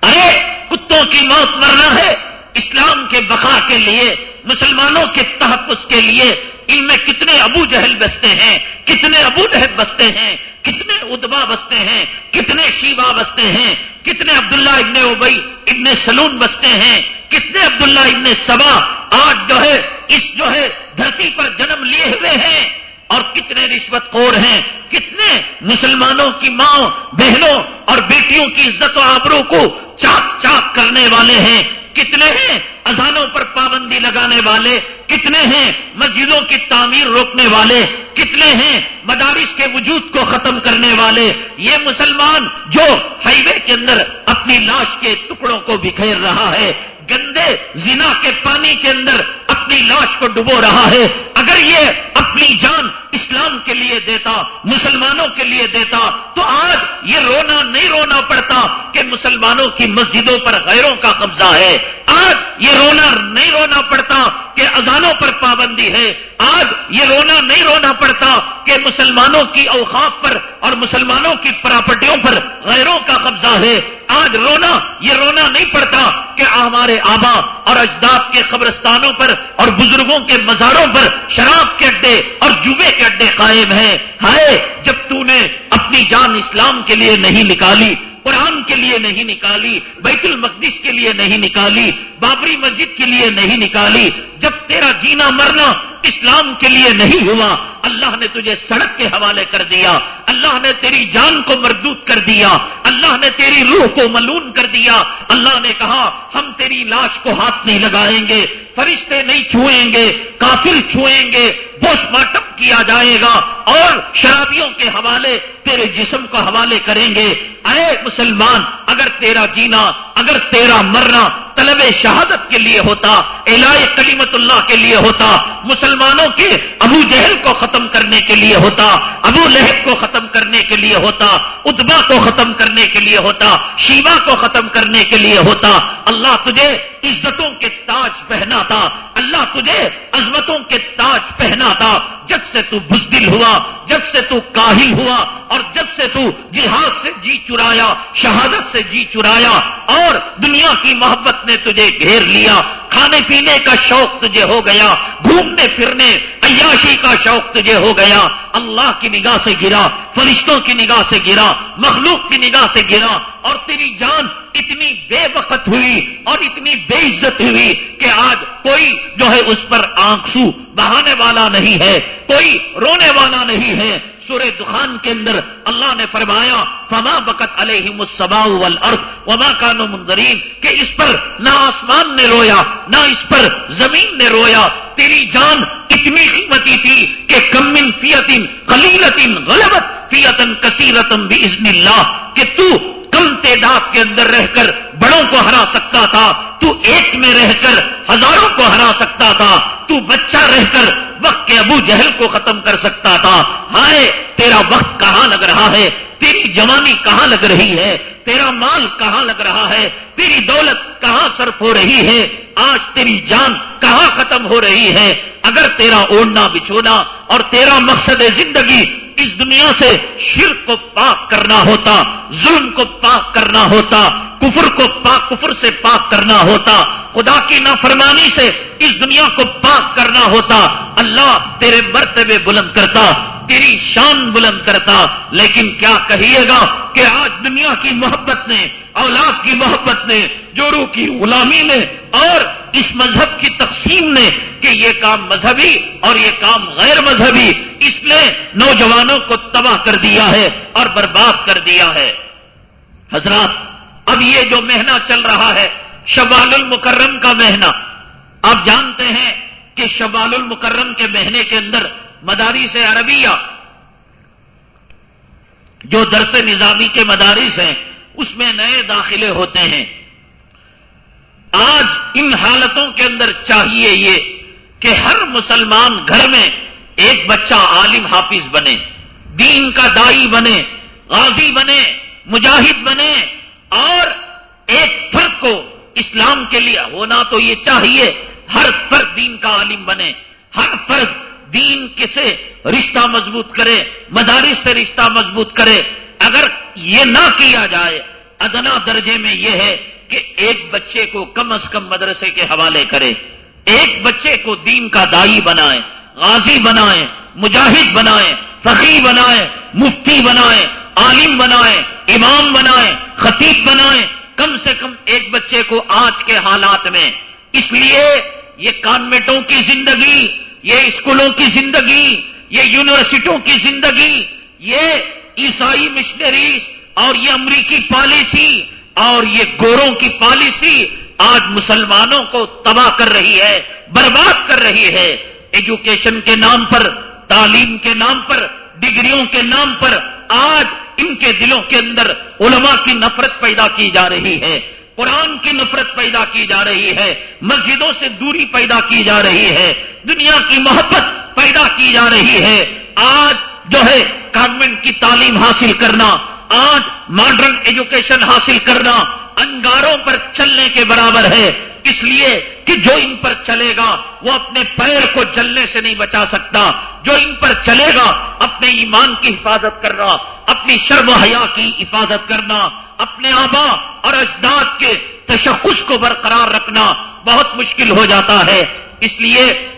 ارے، کتوں کی موت مرنا ہے؟ اسلام کے بقا کے لیے، مسلمانوں کے تحفظ کے لیے ان میں کتنے ابو جہل بستے ہیں، کتنے ابو لہب بستے ہیں، کتنے ادبا بستے ہیں، کتنے شیوا بستے ہیں، کتنے عبداللہ ابن ابئی ابن سلون بستے ہیں، کتنے عبداللہ ابن سبا آج جو ہے، اس جو ہے، دھرتی پر جنم لیے ہوئے ہیں۔ اور کتنے رشوت خور ہیں، کتنے مسلمانوں کی ماں، بہنوں اور بیٹیوں کی عزت و آبروں کو چاک چاک کرنے والے ہیں۔ کتنے ہیں اذانوں پر پابندی لگانے والے، کتنے ہیں مسجدوں کی تعمیر روکنے والے، کتنے ہیں مدارس کے وجود کو ختم کرنے والے۔ یہ مسلمان جو ہائی وے کے اندر اپنی لاش کے ٹکڑوں کو بکھیر رہا ہے گندے زنا کے پانی کے اندر اپنی لاش کو ڈبو رہا ہے۔ اگر یہ اپنی جان اسلام کے لیے دیتا، مسلمانوں کے لیے دیتا، تو آج یہ رونا نہیں رونا پڑتا کہ مسلمانوں کی مسجدوں پر غیروں کا قبضہ ہے۔ آج یہ رونا نہیں رونا پڑتا کہ اذانوں پر پابندی ہے۔ آج یہ رونا نہیں رونا پڑتا کہ مسلمانوں کی اوقاف پر اور مسلمانوں کی پراپرٹیوں پر غیروں کا قبضہ ہے۔ آج رونا، یہ رونا نہیں پڑتا کہ ہمارے آبا اور اجداد کے قبرستانوں پر اور بزرگوں کے مزاروں پر شراب کے اڈے اور جبے کے اڈے قائم ہیں۔ ہائے، جب تو نے اپنی جان اسلام کے لیے نہیں نکالی، قرآن کے لیے نہیں نکالی، بیت المقدس کے لیے نہیں نکالی، بابری مسجد کے لیے نہیں نکالی جب تیرا جینا مرنا اسلام کے لیے نہیں ہوا، اللہ نے تجھے سڑک کے حوالے کر دیا، اللہ نے تیری جان کو مردود کر دیا، اللہ نے تیری روح کو ملون کر دیا، اللہ نے کہا، ہم تیری لاش کو ہاتھ نہیں لگائیں گے، فرشتے نہیں چھوئیں گے، کافر چھوئیں گے، پوسٹ مارٹم کیا جائے گا، اور شرابیوں کے حوالے تیرے جسم کو حوالے کریں گے۔ اے مسلمان، اگر تیرا جینا، اگر تیرا مرنا طلب شہادت کے لیے ہوتا الہ کلیمت اللہ کے لیے ہوتا، مسلمانوں کے ابو جہل کو ختم کرنے کے لیے ہوتا، ابو لہب کو ختم کرنے کے لیے ہوتا اتبا کو ختم کرنے کے لیے ہوتا شیوا کو ختم کرنے کے لیے ہوتا۔ اللہ تجھے عزتوں کے تاج پہنا تھا اللہ تجھے عظمتوں کے تاج پہنا تھا جب سے تو بزدل ہوا، جب سے تو کاہل ہوا، اور جب سے تو جہاد سے جی چرایا، شہادت سے جی چرایا، اور دنیا کی محبت نے تجھے گھیر لیا۔ کھانے پینے کا شوق تجھے ہو گیا، گھومنے پھرنے، عیاشی کا شوق تجھے ہو گیا، اللہ کی نگاہ سے گرا، فرشتوں کی نگاہ سے گرا، مخلوق کی نگاہ سے گرا، اور تیری جان اتنی بے وقت ہوئی اور اتنی بے عزت ہوئی کہ آج کوئی جو ہے اس پر آنکھو بہانے والا نہیں ہے، کوئی رونے والا نہیں ہے سورہ دخان کے اندر اللہ نے فرمایا، فما بکت علیہم السبا والارض وما کانو منظرین کہ اس پر نہ آسمان نے رویا، نہ اس پر زمین نے رویا۔ تیری جان اتنی قیمتی تھی کہ کمن فیتن، قلیلتن، غلبت، فیتن کثیرتن باذن اللہ کہ تو کم تعداد کے اندر رہ کر بڑوں کو ہرا سکتا تھا، تو ایک میں رہ کر ہزاروں کو ہرا سکتا تھا، تو بچہ رہ کر وقت کے ابو جہل کو ختم کر سکتا تھا۔ ہائے، تیرا وقت کہاں لگ رہا ہے؟ تیری جوانی کہاں لگ رہی ہے؟ تیرا مال کہاں لگ رہا ہے؟ تیری دولت کہاں صرف ہو رہی ہے؟ آج تیری جان کہاں ختم ہو رہی ہے؟ اگر تیرا اوڑنا بچھونا اور تیرا مقصد زندگی اس دنیا سے شرک کو پاک کرنا ہوتا، ظلم کو پاک کرنا ہوتا، کفر کو پاک، کفر سے پاک کرنا ہوتا، خدا کی نافرمانی سے اس دنیا کو پاک کرنا ہوتا، اللہ تیرے مرتبے بلند کرتا، تیری شان بلند کرتا، لیکن کیا کہیے گا کہ آج دنیا کی محبت محبت نے، اولاد کی محبت نے جوڑوں کی غلامی نے اور اس مذہب کی تقسیم نے کہ یہ کام مذہبی اور یہ کام غیر مذہبی، اس نے نوجوانوں کو تباہ کر دیا ہے اور برباد کر دیا ہے۔ حضرات، اب یہ جو مہینہ چل رہا ہے شبال المکرم کا مہینہ۔ آپ جانتے ہیں کہ شبال المکرم کے مہینے کے اندر مدارس عربیہ، جو درس نظامی کے مدارس ہیں اس میں نئے داخلے ہوتے ہیں۔ آج ان حالتوں کے اندر چاہیے یہ کہ ہر مسلمان گھر میں ایک بچہ عالم حافظ بنے، دین کا دائی بنے، غازی بنے، مجاہد بنے، اور ایک فرد کو اسلام کے لیے ہونا تو یہ چاہیے ہر فرد دین کا عالم بنے، ہر فرد دین کسے رشتہ مضبوط کرے، مدارس سے رشتہ مضبوط کرے اگر یہ نہ کیا جائے، ادنا درجے میں یہ ہے کہ ایک بچے کو کم از کم مدرسے کے حوالے کرے، ایک بچے کو دین کا دائی بنائے، غازی بنائے، مجاہد بنائے فقی بنائے، مفتی بنائے، عالم بنائے، امام بنائے، خطیب بنائے، کم سے کم ایک بچے کو آج کے حالات میں۔ اس لیے یہ کانوینٹوں کی زندگی، یہ اسکولوں کی زندگی، یہ یونیورسٹیوں کی زندگی، یہ عیسائی مشنریز اور یہ امریکی پالیسی اور یہ گوروں کی پالیسی آج مسلمانوں کو تباہ کر رہی ہے، برباد کر رہی ہے۔ ایجوکیشن کے نام پر، تعلیم کے نام پر ڈگریوں کے نام پر آج ان کے دلوں کے اندر علماء کی نفرت پیدا کی جا رہی ہے۔ قرآن کی نفرت پیدا کی جا رہی ہے۔ مسجدوں سے دوری پیدا کی جا رہی ہے۔ دنیا کی محبت پیدا کی جا رہی ہے۔ آج جو ہے کانوینٹ کی تعلیم حاصل کرنا، آج ماڈرن ایجوکیشن حاصل کرنا انگاروں پر چلنے کے برابر ہے۔ اس لیے کہ جو ان پر چلے گا، وہ اپنے پیر کو جلنے سے نہیں بچا سکتا۔ جو ان پر چلے گا، اپنے ایمان کی حفاظت کرنا، اپنی شرم و حیا کی حفاظت کرنا، اپنے آبا اور اجداد کے تشخص کو برقرار رکھنا بہت مشکل ہو جاتا ہے۔ اس لیے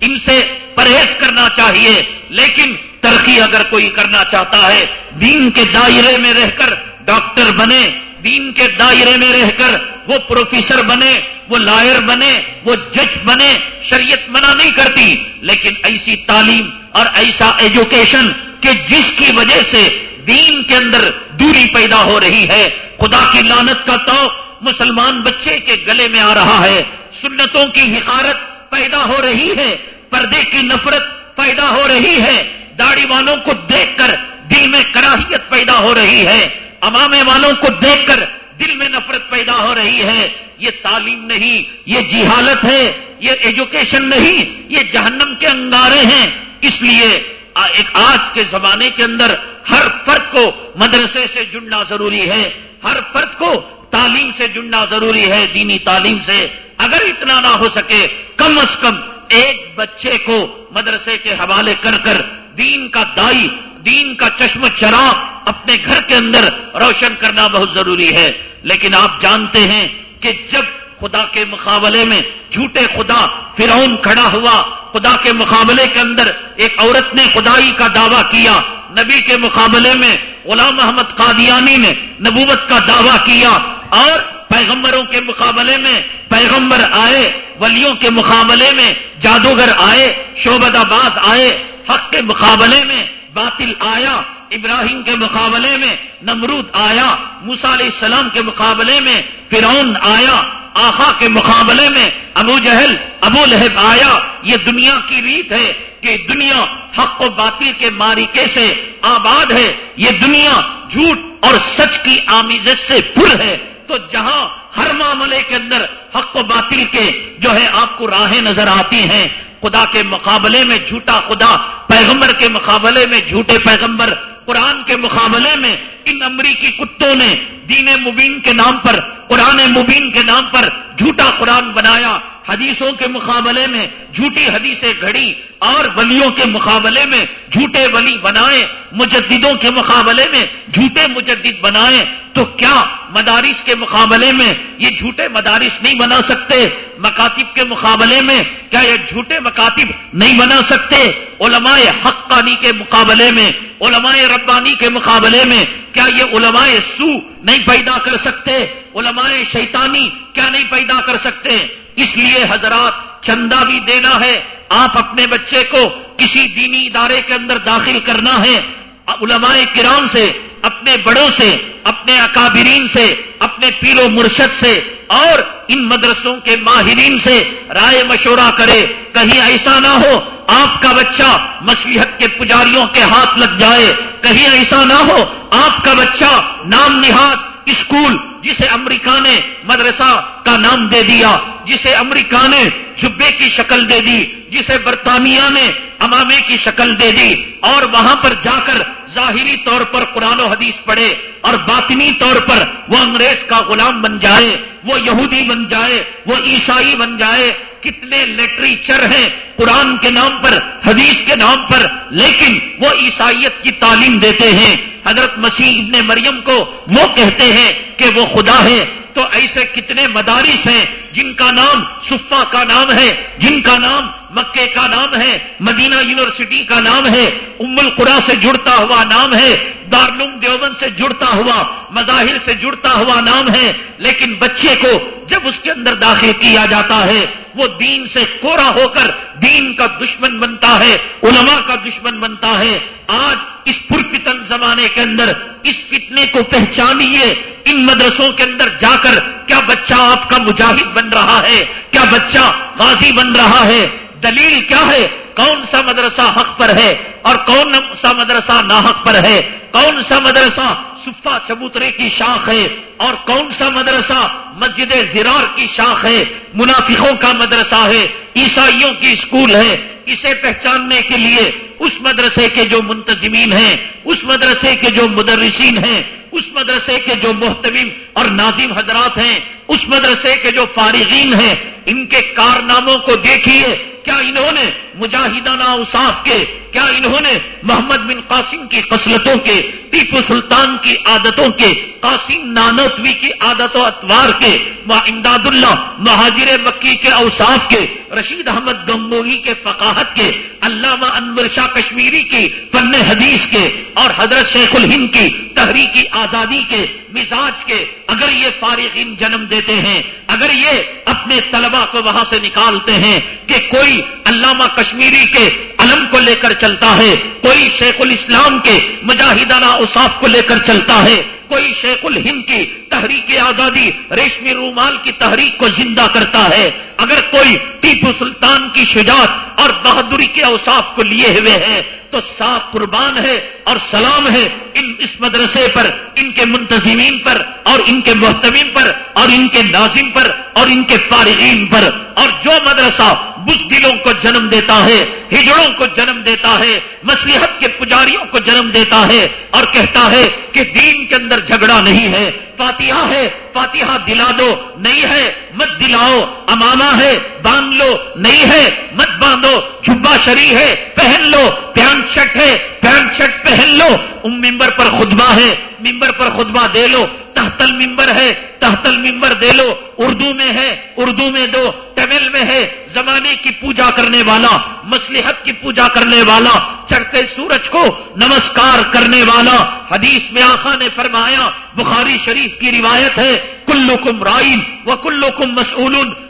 ان سے پرہیز کرنا چاہیے، لیکن ترقی اگر کوئی کرنا چاہتا ہے، دین کے دائرے میں رہ کر ڈاکٹر بنے، دین کے دائرے میں رہ کر وہ پروفیسر بنے، وہ لائر بنے، وہ جج بنے، شریعت منع نہیں کرتی۔ لیکن ایسی تعلیم اور ایسا ایجوکیشن کہ جس کی وجہ سے دین کے اندر دوری پیدا ہو رہی ہے، خدا کی لانت کا تو مسلمان بچے کے گلے میں آ رہا ہے۔ سنتوں کی حقارت پیدا ہو رہی ہے، پردے کی نفرت پیدا ہو رہی ہے۔ داڑھی والوں کو دیکھ کر دل میں کراہیت پیدا ہو رہی ہے، امامے والوں کو دیکھ کر دل میں نفرت پیدا ہو رہی ہے۔ یہ تعلیم نہیں، یہ جہالت ہے، یہ ایجوکیشن نہیں، یہ جہنم کے انگارے ہیں۔ اس لیے ایک آج کے زمانے کے اندر ہر فرد کو مدرسے سے جڑنا ضروری ہے، ہر فرد کو تعلیم سے جڑنا ضروری ہے، دینی تعلیم سے۔ اگر اتنا نہ ہو سکے، کم از کم ایک بچے کو مدرسے کے حوالے کر کر دین کا دائی، دین کا چشم چراغ اپنے گھر کے اندر روشن کرنا بہت ضروری ہے۔ لیکن آپ جانتے ہیں کہ جب خدا کے مقابلے میں جھوٹے خدا فرعون کھڑا ہوا، خدا کے مقابلے کے اندر ایک عورت نے خدائی کا دعویٰ کیا، نبی کے مقابلے میں غلام محمد قادیانی نے نبوت کا دعویٰ کیا، اور پیغمبروں کے مقابلے میں پیغمبر آئے، ولیوں کے مقابلے میں جادوگر آئے شعبد آباز آئے حق کے مقابلے میں، باطل آیا، ابراہیم کے مقابلے میں، نمرود آیا موسا علیہ السلام کے مقابلے میں، فرعون آیا، آخا کے مقابلے میں، ابو جہل، ابو لہب آیا۔ یہ دنیا کی ریت ہے کہ دنیا حق و باطل کے ماریکے سے آباد ہے۔ یہ دنیا جھوٹ اور سچ کی آمیزش سے پر ہے۔ تو جہاں ہر معاملے کے اندر حق و باطل کے جو ہے آپ کو راہیں نظر آتی ہیں خدا کے مقابلے میں جھوٹا خدا، پیغمبر کے مقابلے میں جھوٹے پیغمبر، قرآن کے مقابلے میں ان امریکی کتوں نے دین مبین کے نام پر، قرآن مبین کے نام پر جھوٹا قرآن بنایا۔ حدیثوں کے مقابلے میں جھوٹی حدیثیں گھڑی اور ولیوں کے مقابلے میں جھوٹے ولی بنائے مجددوں کے مقابلے میں جھوٹے مجدد بنائے تو کیا مدارس کے مقابلے میں یہ جھوٹے مدارس نہیں بنا سکتے؟ مکاتب کے مقابلے میں کیا یہ جھوٹے مکاتب نہیں بنا سکتے؟ علماء حقانی کے مقابلے میں، علماء ربانی کے مقابلے میں کیا یہ علماء سو نہیں پیدا کر سکتے؟ علماء شیطانی کیا نہیں پیدا کر سکتے؟ اس لیے حضرات چندہ بھی دینا ہے، آپ اپنے بچے کو کسی دینی ادارے کے اندر داخل کرنا ہے۔ علماء کرام سے، اپنے بڑوں سے، اپنے اکابرین سے، اپنے پیر و مرشد سے، اور ان مدرسوں کے ماہرین سے رائے مشورہ کرے۔ کہیں ایسا نہ ہو، آپ کا بچہ مسیحت کے پجاریوں کے ہاتھ لگ جائے۔ کہیں ایسا نہ ہو، آپ کا بچہ نام نہاد اسکول جسے امریکہ نے مدرسہ کا نام دے دیا، جسے امریکہ نے جبے کی شکل دے دی، جسے برطانیہ نے امامے کی شکل دے دی۔ اور وہاں پر جا کر ظاہری طور پر قرآن و حدیث پڑھے اور باطنی طور پر وہ انگریز کا غلام بن جائے، وہ یہودی بن جائے، وہ عیسائی بن جائے کتنے لٹریچر ہیں قرآن کے نام پر، حدیث کے نام پر، لیکن وہ عیسائیت کی تعلیم دیتے ہیں۔ حضرت مسیح ابن مریم کو وہ کہتے ہیں کہ وہ خدا ہے۔ تو ایسے کتنے مدارس ہیں جن کا نام صفا کا نام ہے، جن کا نام مکے کا نام ہے، مدینہ یونیورسٹی کا نام ہے، ام القرا سے جڑتا ہوا نام ہے دارلوم دیوبند سے جڑتا ہوا، مظاہر سے جڑتا ہوا نام ہے، لیکن بچے کو جب اس کے اندر داخل کیا جاتا ہے، وہ دین سے کورا ہو کر دین کا دشمن بنتا ہے، علماء کا دشمن بنتا ہے۔ آج اس پرفتن زمانے کے اندر اس فتنے کو پہچانیے، ان مدرسوں کے اندر جا کر کیا بچہ آپ کا مجاہد بن رہا ہے، کیا بچہ غازی بن رہا ہے، دلیل کیا ہے؟ کون سا مدرسہ حق پر ہے اور کون سا مدرسہ ناحق پر ہے؟ کون سا مدرسہ صفا چبوترے کی شاخ ہے اور کون سا مدرسہ مسجد زرار کی شاخ ہے؟ منافقوں کا مدرسہ ہے، عیسائیوں کی اسکول ہے اسے پہچاننے کے لیے اس مدرسے کے جو منتظمین ہیں، اس مدرسے کے جو مدرسین ہیں، اس مدرسے کے جو محتمیم اور ناظم حضرات ہیں، اس مدرسے کے جو فارغین ہیں، ان کے کارناموں کو دیکھیے، کیا انہوں نے مجاہدانہ اوصاف کے، کیا انہوں نے محمد بن قاسم کی قسلتوں کے ٹیپو سلطان کی عادتوں کے، قاسم نانوتوی کی عادت و اتوار کے امداد اللہ مہاجر مکی کے اوصاف کے، رشید احمد گنگوہی کے فقاہت کے، علامہ انور شاہ کشمیری کی فن حدیث کے، اور حضرت شیخ الہند کی تحریکی آزادی کے مزاج کے، اگر یہ فارغین جنم دیتے ہیں، اگر یہ اپنے طلبا کو وہاں سے نکالتے ہیں کہ کوئی علامہ کشمیری کے علم کو لے کر چلتا ہے، کوئی شیخ الاسلام کے مجاہدانہ اصاف کو لے کر چلتا ہے، کوئی شیخ الہند کی تحریک آزادی، ریشمی رومال کی تحریک کو زندہ کرتا ہے۔ اگر کوئی ٹیپو سلطان کی شجاعت اور بہادری کے اوصاف کو لیے ہوئے ہیں تو صاف قربان ہے اور سلام ہے ان اس مدرسے پر، ان کے منتظمین پر اور ان کے محتمین پر اور ان کے ناظم پر اور ان کے فارغین پر۔ اور جو مدرسہ دلوں کو جنم دیتا ہے، ہجڑوں کو جنم دیتا ہے مسیحت کے پجاریوں کو جنم دیتا ہے اور کہتا ہے کہ دین کے اندر جھگڑا نہیں ہے۔ فاتحہ ہے، فاتحہ دلا دو، نہیں ہے، مت دلاؤ، امامہ ہے، باندھ لو، نہیں ہے، مت باندھو، جھبا شری ہے، پہن لو، پینٹ شرٹ ہے، پینٹ شرٹ پہن لو۔ ام ممبر پر خطبہ ہے ممبر پر خطبہ دے لو، تحتل ممبر ہے، تحتل ممبر دے لو۔ اردو میں ہے، اردو میں دو۔ تمل میں ہے، زمانے کی پوجا کرنے والا مسلحت کی پوجا کرنے والا، چڑھتے سورج کو نمسکار کرنے والا۔ حدیث میں آخا نے فرمایا، بخاری شریف کی روایت ہے کلو کم رائن و کلو کم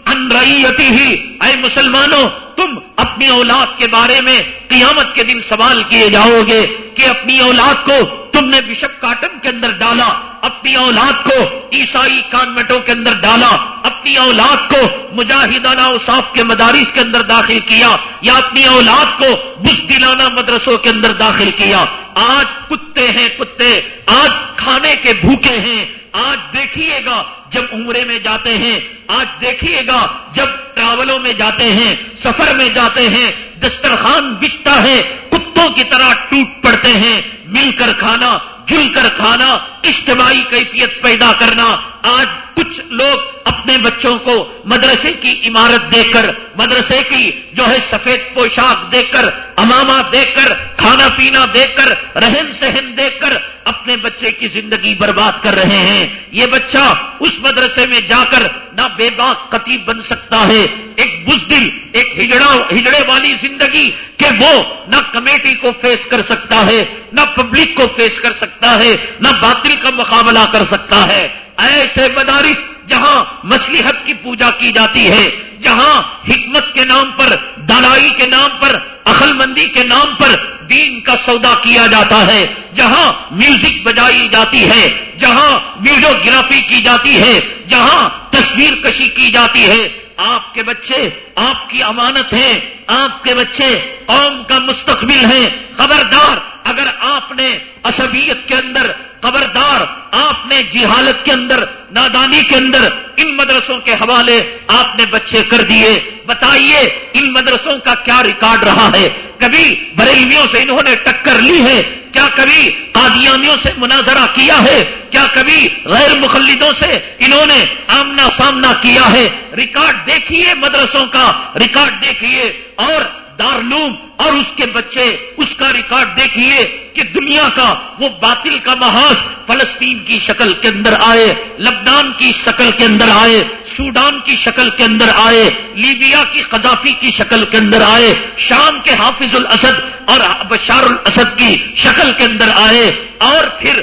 ان ریتی ہی اے مسلمانوں، تم اپنی اولاد کے بارے میں قیامت کے دن سوال کیے جاؤ گے کہ اپنی اولاد کو تم نے بشپ کاٹن کے اندر ڈالا، اپنی اولاد کو، عیسائی کانوٹوں کے اندر ڈالا، اپنی اولاد کو، مجاہدانہ اصاف کے مدارس کے اندر داخل کیا، یا اپنی اولاد کو بزدلانہ مدرسوں کے اندر داخل کیا۔ آج کتے ہیں کتے، آج کھانے کے بھوکے ہیں۔ آج دیکھیے گا جب عمرے میں جاتے ہیں، آج دیکھیے گا جب ٹراولوں میں جاتے ہیں، سفر میں جاتے ہیں، دسترخوان بچتا ہے، کتوں کی طرح ٹوٹ پڑتے ہیں مل کر کھانا جل کر کھانا، اجتماعی کیفیت پیدا کرنا۔ آج کچھ لوگ اپنے بچوں کو مدرسے کی عمارت دیکھ کر، مدرسے کی جو ہے سفید پوشاک دیکھ کر، امامہ دیکھ کر، کھانا پینا دیکھ کر، رہن سہن دیکھ کر اپنے بچے کی زندگی برباد کر رہے ہیں۔ یہ بچہ اس مدرسے میں جا کر نہ بے باک قطیب بن سکتا ہے، ایک بزدل، ایک ہجڑا، ہجڑے والی زندگی کہ وہ نہ کمیٹی کو فیس کر سکتا ہے، نہ پبلک کو فیس کر سکتا ہے، نہ باطل کا مقابلہ کر سکتا ہے۔ ایسے مدارس جہاں مسلحت کی پوجا کی جاتی ہے، جہاں حکمت کے نام پر، دلائی کے نام پر، عقل مندی کے نام پر دین کا سودا کیا جاتا ہے، جہاں میوزک بجائی جاتی ہے، جہاں ویڈیوگرافی کی جاتی ہے، جہاں تصویر کشی کی جاتی ہے۔ آپ کے بچے آپ کی امانت ہیں، آپ کے بچے قوم کا مستقبل ہیں خبردار، اگر آپ نے اصبیت کے اندر، خبردار، آپ نے جہالت کے اندر، نادانی کے اندر ان مدرسوں کے حوالے آپ نے بچے کر دیے، بتائیے ان مدرسوں کا کیا ریکارڈ رہا ہے۔ کبھی بریلویوں سے انہوں نے ٹکر لی ہے؟ کیا کبھی قادیانیوں سے مناظرہ کیا ہے؟ کیا کبھی غیر مخلدوں سے انہوں نے آمنا سامنا کیا ہے؟ ریکارڈ دیکھیے مدرسوں کا، ریکارڈ دیکھیے اور دارلوم اور اس کے بچے اس کا ریکارڈ دیکھیے کہ دنیا کا وہ باطل کا محاذ فلسطین کی شکل کے اندر آئے، لبنان کی شکل کے اندر آئے، سوڈان کی شکل کے اندر آئے، لیبیا کی قذافی کی شکل کے اندر آئے، شام کے حافظ الاسد اور بشار الاسد کی شکل کے اندر آئے، اور پھر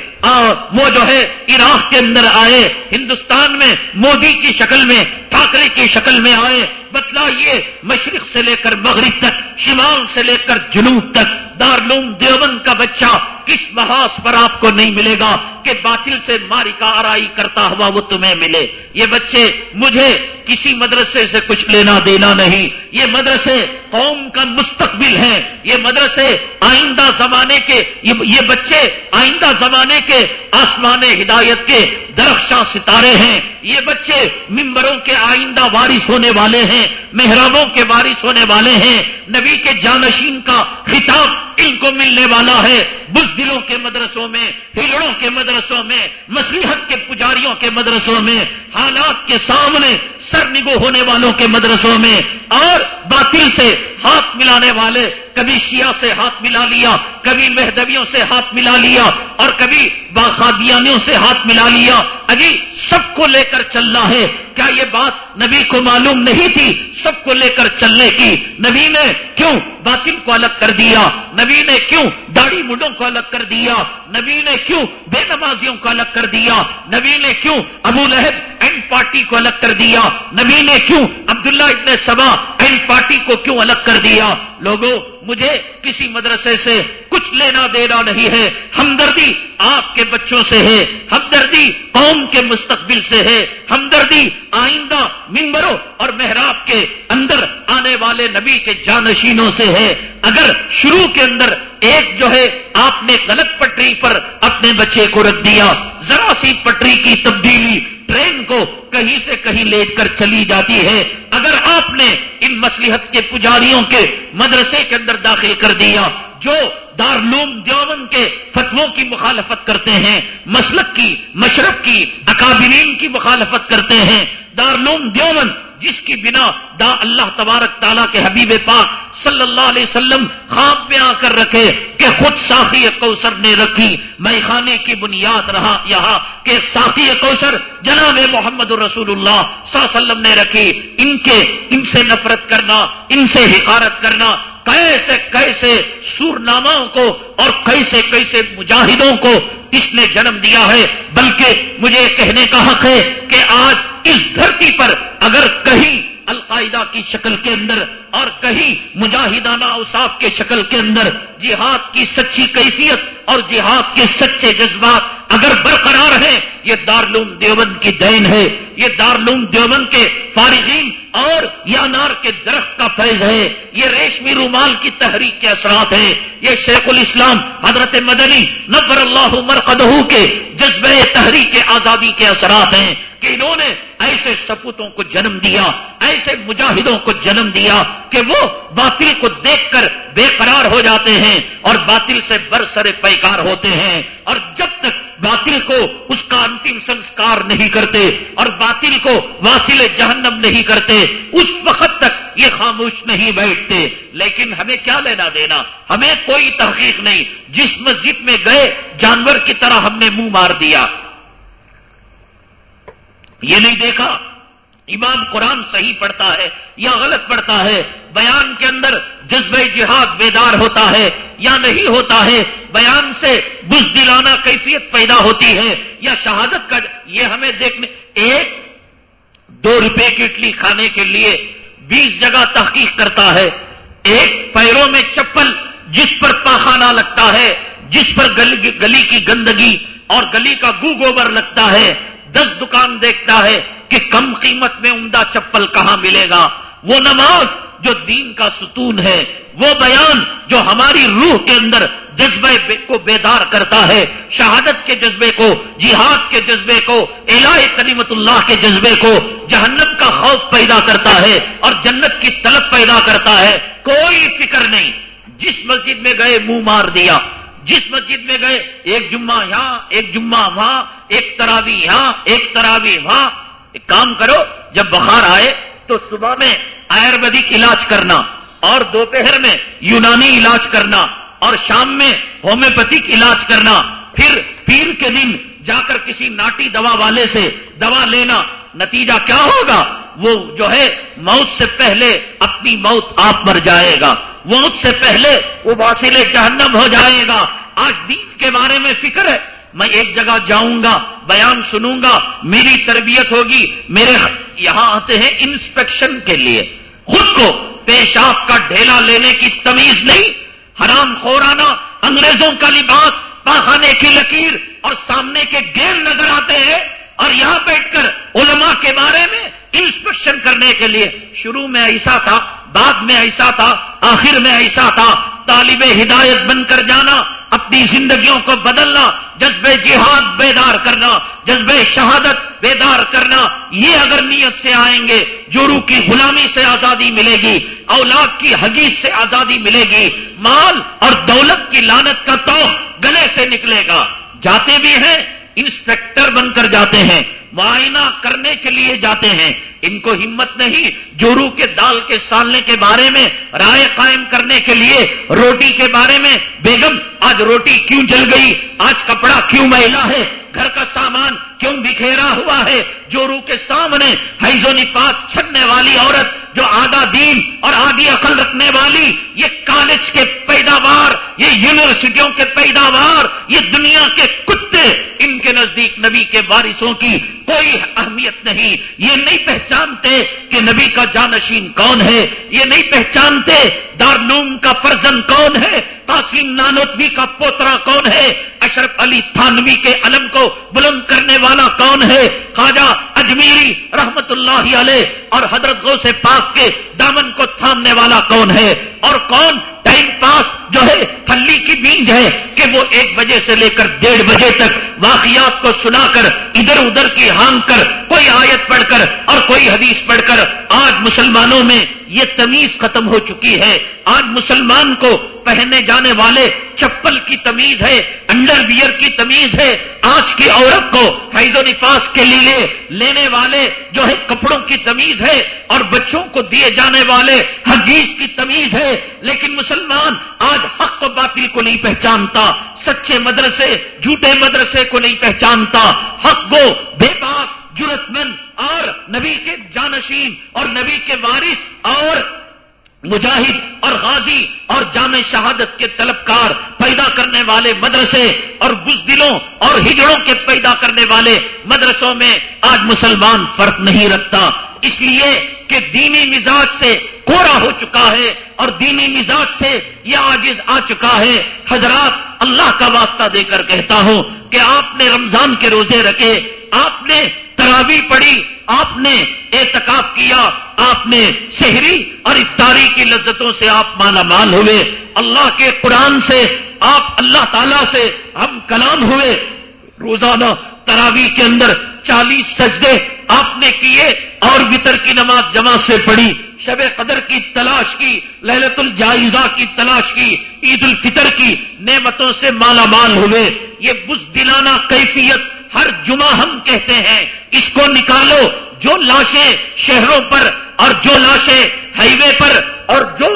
وہ جو ہے عراق کے اندر آئے، ہندوستان میں مودی کی شکل میں، ٹھاکرے کی شکل میں آئے بتلائیے مشرق سے لے کر مغرب تک، شمال سے لے کر جنوب تک۔ دارلوم دیوبند کا بچہ کس محاذ پر آپ کو نہیں ملے گا کہ باطل سے ماری کا آرائی کرتا ہوا وہ تمہیں ملے؟ یہ بچے مجھے کسی مدرسے سے کچھ لینا دینا نہیں۔ یہ مدرسے قوم کا مستقبل ہیں یہ مدرسے آئندہ زمانے کے، یہ بچے آئندہ زمانے کے آسمان ہدایت کے درخشاں ستارے ہیں۔ یہ بچے ممبروں کے آئندہ وارث ہونے والے ہیں۔ محرابوں کے وارث ہونے والے ہیں۔ نبی کے جانشین کا خطاب ان کو ملنے والا ہے۔ بزدلوں کے مدرسوں میں ہلڑوں کے مدرسوں میں مسیحت کے پجاریوں کے مدرسوں میں، حالات کے سامنے سر نگو ہونے والوں کے مدرسوں میں اور باطل سے ہاتھ ملانے والے، کبھی شیعہ سے ہاتھ ملا لیا، کبھی مہدویوں سے ہاتھ ملا لیا اور کبھی باخادیانیوں سے ہاتھ ملا لیا۔ ابھی سب کو لے کر چلنا ہے۔ کیا یہ بات نبی کو معلوم نہیں تھی؟ سب کو لے کر چلنے کی۔ نبی نے کیوں باطل کو الگ کر دیا؟ نبی نے کیوں داڑھی مڈوں کو الگ کر دیا؟ نبی نے کیوں بے نمازیوں کو الگ کر دیا؟ نبی نے کیوں ابو لہب اینڈ پارٹی کو الگ کر دیا؟ نبی نے کیوں عبداللہ ابن سبا اینڈ پارٹی کو کیوں الگ کر دیا؟ لوگوں مجھے کسی مدرسے سے کچھ لینا دینا نہیں ہے۔ ہمدردی آپ کے بچوں سے ہے۔ ہمدردی قوم کے مستقبل سے ہے۔ ہمدردی آئندہ ممبروں اور محراب کے اندر آنے والے نبی کے جانشینوں سے ہے۔ اگر شروع کے اندر ایک جو ہے آپ نے غلط پٹری پر اپنے بچے کو رکھ دیا ذرا سی پٹری کی تبدیلی ٹرین کو کہیں سے کہیں لے کر چلی جاتی ہے۔ اگر آپ نے ان مسلحت کے پجاریوں کے مدرسے کے اندر داخل کر دیا، جو دارلوم دیومن کے فتووں کی مخالفت کرتے ہیں، مسلک کی، مشرق کی، اکابرین کی مخالفت کرتے ہیں دارلوم دیومن جس کی بنا دا اللہ تبارک تعالیٰ کے حبیب پاک صلی اللہ علیہ وسلم خواب میں آ کر رکھے کہ خود ساخی کوثر نے رکھی۔ میں خانے کی بنیاد رہا، یہاں کہ ساخی کوثر جناب محمد رسول اللہ صلی اللہ علیہ وسلم نے رکھی۔ ان کے، ان سے نفرت کرنا، ان سے حکارت کرنا، کیسے کیسے سورنامہ کو اور کیسے کیسے مجاہدوں کو اس نے جنم دیا ہے۔ بلکہ مجھے کہنے کا حق ہے کہ آج اس دھرتی پر اگر کہیں القاعدہ کی شکل کے اندر اور کہیں مجاہدانہ اوساف کے شکل کے اندر جہاد کی سچی کیفیت اور جہاد کے سچے جذبات اگر برقرار ہیں، یہ دارلوم دیوبند کی دین ہے۔ یہ دارلوم دیوبند کے فارغین اور یہ انار کے درخت کا فیض ہے۔ یہ ریشمی رومال کی تحریک کے اثرات ہیں۔ یہ شیخ الاسلام حضرت مدنی نبر اللہ مرقدہ کے جذبہ تحریک آزادی کے اثرات ہیں کہ انہوں نے ایسے سپوتوں کو جنم دیا، ایسے مجاہدوں کو جنم دیا کہ وہ باطل کو دیکھ کر بے قرار ہو جاتے ہیں اور باطل سے برسر پیکار ہوتے ہیں اور جب تک باطل کو اس کا انتم سنسکار نہیں کرتے اور باطل کو واصل جہنم نہیں کرتے، اس وقت تک یہ خاموش نہیں بیٹھتے۔ لیکن ہمیں کیا لینا دینا؟ ہمیں کوئی تحقیق نہیں۔ جس مسجد میں گئے، جانور کی طرح ہم نے منہ مار دیا۔ یہ نہیں دیکھا؟ امام قرآن صحیح پڑھتا ہے یا غلط پڑھتا ہے، بیان کے اندر جذبہ جہاد بیدار ہوتا ہے یا نہیں ہوتا ہے، بیان سے بز دلانا کیفیت پیدا ہوتی ہے یا شہادت کا یہ ہمیں دیکھنے، ایک دو روپے کی اٹلی کھانے کے لیے بیس جگہ تحقیق کرتا ہے، ایک پیروں میں چپل جس پر پاخانہ لگتا ہے، جس پر گلی کی گندگی اور گلی کا گو گوبر لگتا ہے۔ دس دکان دیکھتا ہے کہ کم قیمت میں عمدہ چپل کہاں ملے گا؟ وہ نماز جو دین کا ستون ہے، وہ بیان جو ہماری روح کے اندر جذبے کو بیدار کرتا ہے۔ شہادت کے جذبے کو، جہاد کے جذبے کو الہ کلیمت اللہ کے جذبے کو جہنم کا خوف پیدا کرتا ہے اور جنت کی طلب پیدا کرتا ہے۔ کوئی فکر نہیں، جس مسجد میں گئے منہ مار دیا۔ جس مسجد میں گئے، ایک جمعہ یہاں، ایک جمعہ وہاں، ایک تراوی یہاں، ایک تراوی وہاں۔ ایک کام کرو، جب بخار آئے تو صبح میں آیورویدک علاج کرنا اور دوپہر میں یونانی علاج کرنا اور شام میں ہومیوپیتھک علاج کرنا۔ پھر پیر کے دن جا کر کسی ناٹی دوا والے سے دوا لینا نتیجہ کیا ہوگا؟ وہ جو ہے موت سے پہلے اپنی موت آپ مر جائے گا۔ موت سے پہلے وہ باصل جہنم ہو جائے گا۔ آج دین کے بارے میں فکر ہے۔ میں ایک جگہ جاؤں گا، بیان سنوں گا۔ میری تربیت ہوگی۔ میرے یہاں آتے ہیں انسپیکشن کے لیے۔ خود کو پیشاب کا ڈھیلا لینے کی تمیز نہیں، حرام خورانا انگریزوں کا لباس، پاخانے کی لکیر اور سامنے کے گیر نظر آتے ہیں۔ اور یہاں بیٹھ کر علماء کے بارے میں انسپیکشن کرنے کے لیے شروع میں ایسا تھا، بعد میں ایسا تھا، آخر میں ایسا تھا۔ طالب ہدایت بن کر جانا، اپنی زندگیوں کو بدلنا، جذبے جہاد بیدار کرنا، جذبے شہادت بیدار کرنا، یہ اگر نیت سے آئیں گے جورو کی غلامی سے آزادی ملے گی، اولاد کی حدیث سے آزادی ملے گی، مال اور دولت کی لانت کا تو گلے سے نکلے گا۔ جاتے بھی ہیں انسپیکٹر بن کر جاتے ہیں، معائنہ کرنے کے لیے جاتے ہیں۔ ان کو ہمت نہیں جورو کے دال کے سالنے کے بارے میں، رائے قائم کرنے کے لیے، روٹی کے بارے میں، بیگم، آج روٹی کیوں جل گئی؟ آج کپڑا کیوں میلا ہے؟ گھر کا سامان کیوں بکھیرا ہوا ہے؟ جو روح کے سامنے حیض و نفاق چھڑنے والی عورت، جو آدھا دین اور آدھی عقل رکھنے والی، یہ کالج کے پیداوار، یہ یونیورسٹیوں کے پیداوار، یہ دنیا کے کتے، ان کے نزدیک نبی کے بارشوں کی کوئی اہمیت نہیں۔ یہ نہیں پہچانتے کہ نبی کا جانشین کون ہے۔ یہ نہیں پہچانتے دارنوم کا فرزن کون ہے قاسم نانوتوی کا پوترا کون ہے، اشرف علی تھانوی کے علم کو بلند کرنے والا کون ہے؟ خواجہ اجمیری رحمت اللہ علیہ اور حضرت غوث سے پاک کے دامن کو تھامنے والا کون ہے؟ اور کون ٹائم پاس جو ہے، پھلی کی بینج ہے کہ وہ ایک بجے سے لے کر ڈیڑھ بجے تک واقعات کو سنا کر، ادھر ادھر کی ہانگ کر، کوئی آیت پڑھ کر اور کوئی حدیث پڑھ کر، آج مسلمانوں میں یہ تمیز ختم ہو چکی ہے۔ آج مسلمان کو پہنے جانے والے چپل کی تمیز ہے، انڈر ویئر کی تمیز ہے۔ آج کی عورت کو فیض و نفاس کے لیے لینے والے جو ہے کپڑوں کی تمیز ہے اور بچوں کو دیے جانے والے حدیث کی تمیز ہے۔ لیکن مسلمان آج حق و باطل کو نہیں پہچانتا، سچے مدرسے، جھوٹے مدرسے کو نہیں پہچانتا۔ حق گو بے پاک جرت مند اور نبی کے جانشین اور نبی کے وارث اور مجاہد اور غازی اور جامع شہادت کے طلبکار پیدا کرنے والے مدرسے اور بزدلوں اور ہجڑوں کے پیدا کرنے والے مدرسوں میں آج مسلمان فرق نہیں رکھتا۔ اس لیے کہ دینی مزاج سے کوڑا ہو چکا ہے اور دینی مزاج سے یہ آجز آ چکا ہے۔ حضرات، اللہ کا واسطہ دے کر کہتا ہوں کہ آپ نے رمضان کے روزے رکھے، آپ نے تراوی پڑی آپ نے اعتکاف کیا، آپ نے شہری اور افطاری کی لذتوں سے آپ مالا مال ہوئے۔ اللہ کے قرآن سے آپ اللہ تعالی سے ہم کلام ہوئے۔ روزانہ تراوی کے اندر چالیس سجدے آپ نے کیے اور وطر کی نماز جمع سے پڑھی، شب قدر کی تلاش کی للت الجائزہ کی تلاش کی، عید الفطر کی نعمتوں سے مالا مال ہوئے۔ یہ بزدلانہ کیفیت ہر جمعہ ہم کہتے ہیں، اس کو نکالو، جو لاشیں شہروں پر اور جو لاشیں ہائی وے پر اور جو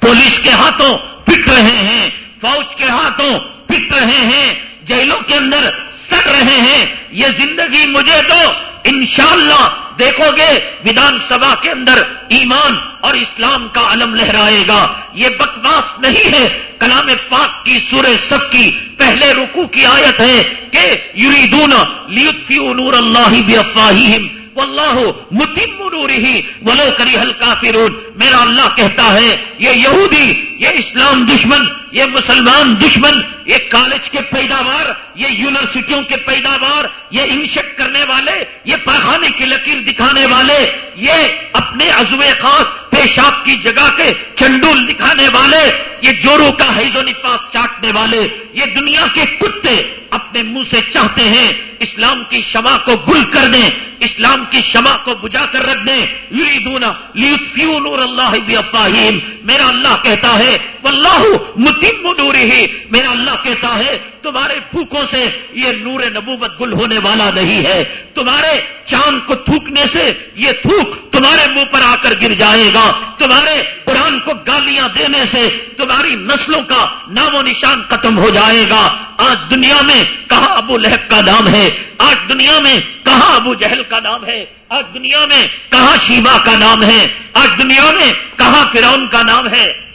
پولیس کے ہاتھوں پٹ رہے ہیں، فوج کے ہاتھوں پٹ رہے ہیں، جیلوں کے اندر سڑ رہے ہیں، یہ زندگی مجھے تو انشاءاللہ دیکھو گے، ودان سبھا کے اندر ایمان اور اسلام کا علم لہرائے گا۔ یہ بکواس نہیں ہے، کلام پاک کی سورہ سب کی پہلے رکو کی آیت ہے کہ یریدون لیطفئ نور اللہ بافواہہم واللہ متم نورہ ولو کرہ الکافرون۔ میرا اللہ کہتا ہے، یہ یہودی، یہ اسلام دشمن، یہ مسلمان دشمن، یہ کالج کے پیداوار، یہ یونیورسٹیوں کے پیداوار، یہ انشک کرنے والے، یہ پاخانے کی لکیر دکھانے والے، یہ اپنے عزو خاص پیشاب کی جگہ کے چنڈول دکھانے والے، یہ جورو کا حیض و نفاس چاٹنے والے، یہ دنیا کے کتے اپنے منہ سے چاہتے ہیں، اسلام کی شمع کو گل کر دیں، اسلام کی شمع کو بجا کر رکھ دیں، یریدون لیطفئوا نور اللہ بافواہہم میرا اللہ کہتا ہے واللہ متم ہی میرا اللہ کہتا ہے تمہارے پھوکوں سے یہ نور نبوت گل ہونے والا نہیں ہے۔ تمہارے چاند کو تھوکنے سے یہ تھوک تمہارے منہ پر آ کر گر جائے گا۔ تمہارے قرآن کو گالیاں دینے سے تمہاری نسلوں کا نام و نشان ختم ہو جائے گا۔ آج دنیا میں کہاں ابو لہب کا نام ہے؟ آج دنیا میں کہاں ابو جہل کا نام ہے؟ آج دنیا میں کہاں شیبا کا نام ہے؟ آج دنیا میں کہاں فرون کا نام ہے؟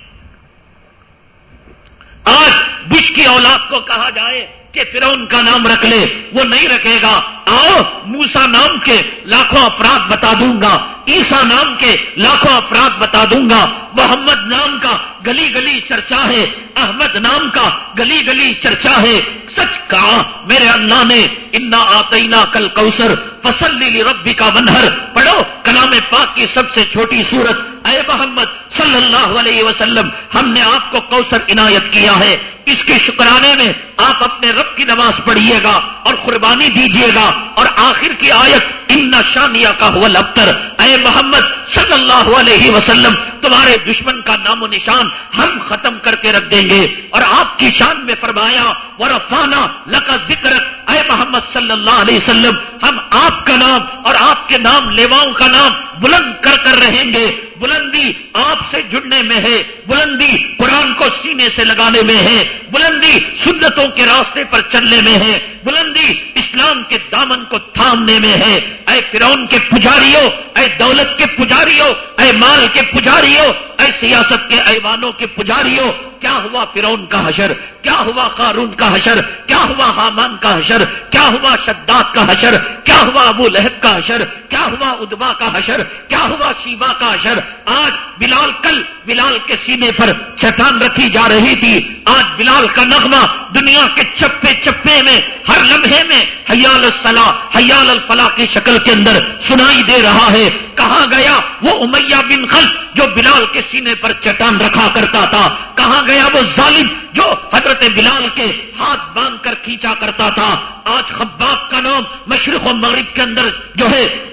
آج بش کی اولاد کو کہا جائے کہ فرون کا نام رکھ لے، وہ نہیں رکھے گا۔ آؤ موسا نام کے لاکھوں اپرادھ بتا دوں گا۔ عیسا نام کے لاکھوں افراد بتا دوں گا۔ محمد نام کا گلی گلی چرچا ہے۔ احمد نام کا گلی گلی چرچا ہے۔ سچ کہا میرے اللہ نے، انا آتینا کل کوسر فصل ربی کا منہر پڑھو کلام پاک کی سب سے چھوٹی صورت اے محمد صلی اللہ علیہ وسلم، ہم نے آپ کو کوثر عنایت کیا ہے۔ اس کے شکرانے میں آپ اپنے رب کی نماز پڑھیے گا اور قربانی دیجیے گا۔ اور آخر کی آیت، ان شانیہ کا ہوا لبتر اے محمد صلی اللہ علیہ وسلم، تمہارے دشمن کا نام و نشان ہم ختم کر کے رکھ دیں گے۔ اور آپ کی شان میں فرمایا ورفانا لکا ذکر اے محمد صلی اللہ علیہ وسلم، ہم آپ کا نام اور آپ کے نام لیواؤں کا نام بلند کر کر رہیں گے۔ بلندی آپ سے جڑنے میں ہے، بلندی قرآن کو سینے سے لگانے میں ہے، بلندی سنتوں کے راستے پر چلنے میں ہے، بلندی اسلام کے دامن کو تھامنے میں ہے۔ اے فرون کے پجاریوں، اے دولت کے پجاریوں، اے مال کے پجاریوں، اے سیاست کے ایوانوں کے پجاریوں کیا ہوا فرون کا حشر؟ کیا ہوا قارون کا حشر؟ کیا ہوا حامان کا حشر؟ کیا ہوا شداد کا حشر؟ کیا ہوا ابو لہب کا حشر؟ کیا ہوا ادبا کا حشر؟ کیا ہوا شیبا کا حشر؟ آج بلال کل بلال کے سینے پر چٹان رکھی جا رہی تھی۔ آج بلال کا نغمہ دنیا کے چپے چپے میں، ہر لمحے میں حیال الصلاح، حیال الفلاح کی شکل کے اندر سنائی دے رہا ہے۔ کہاں گیا وہ امیہ بن خل جو بلال کے سینے پر چٹان رکھا کرتا تھا؟ کہاں گیا وہ ظالم جو حضرت بلال کے ہاتھ باندھ کر کھینچا کرتا تھا، آج خباب کا نام مشرق و مغرب کے اندر جو ہے،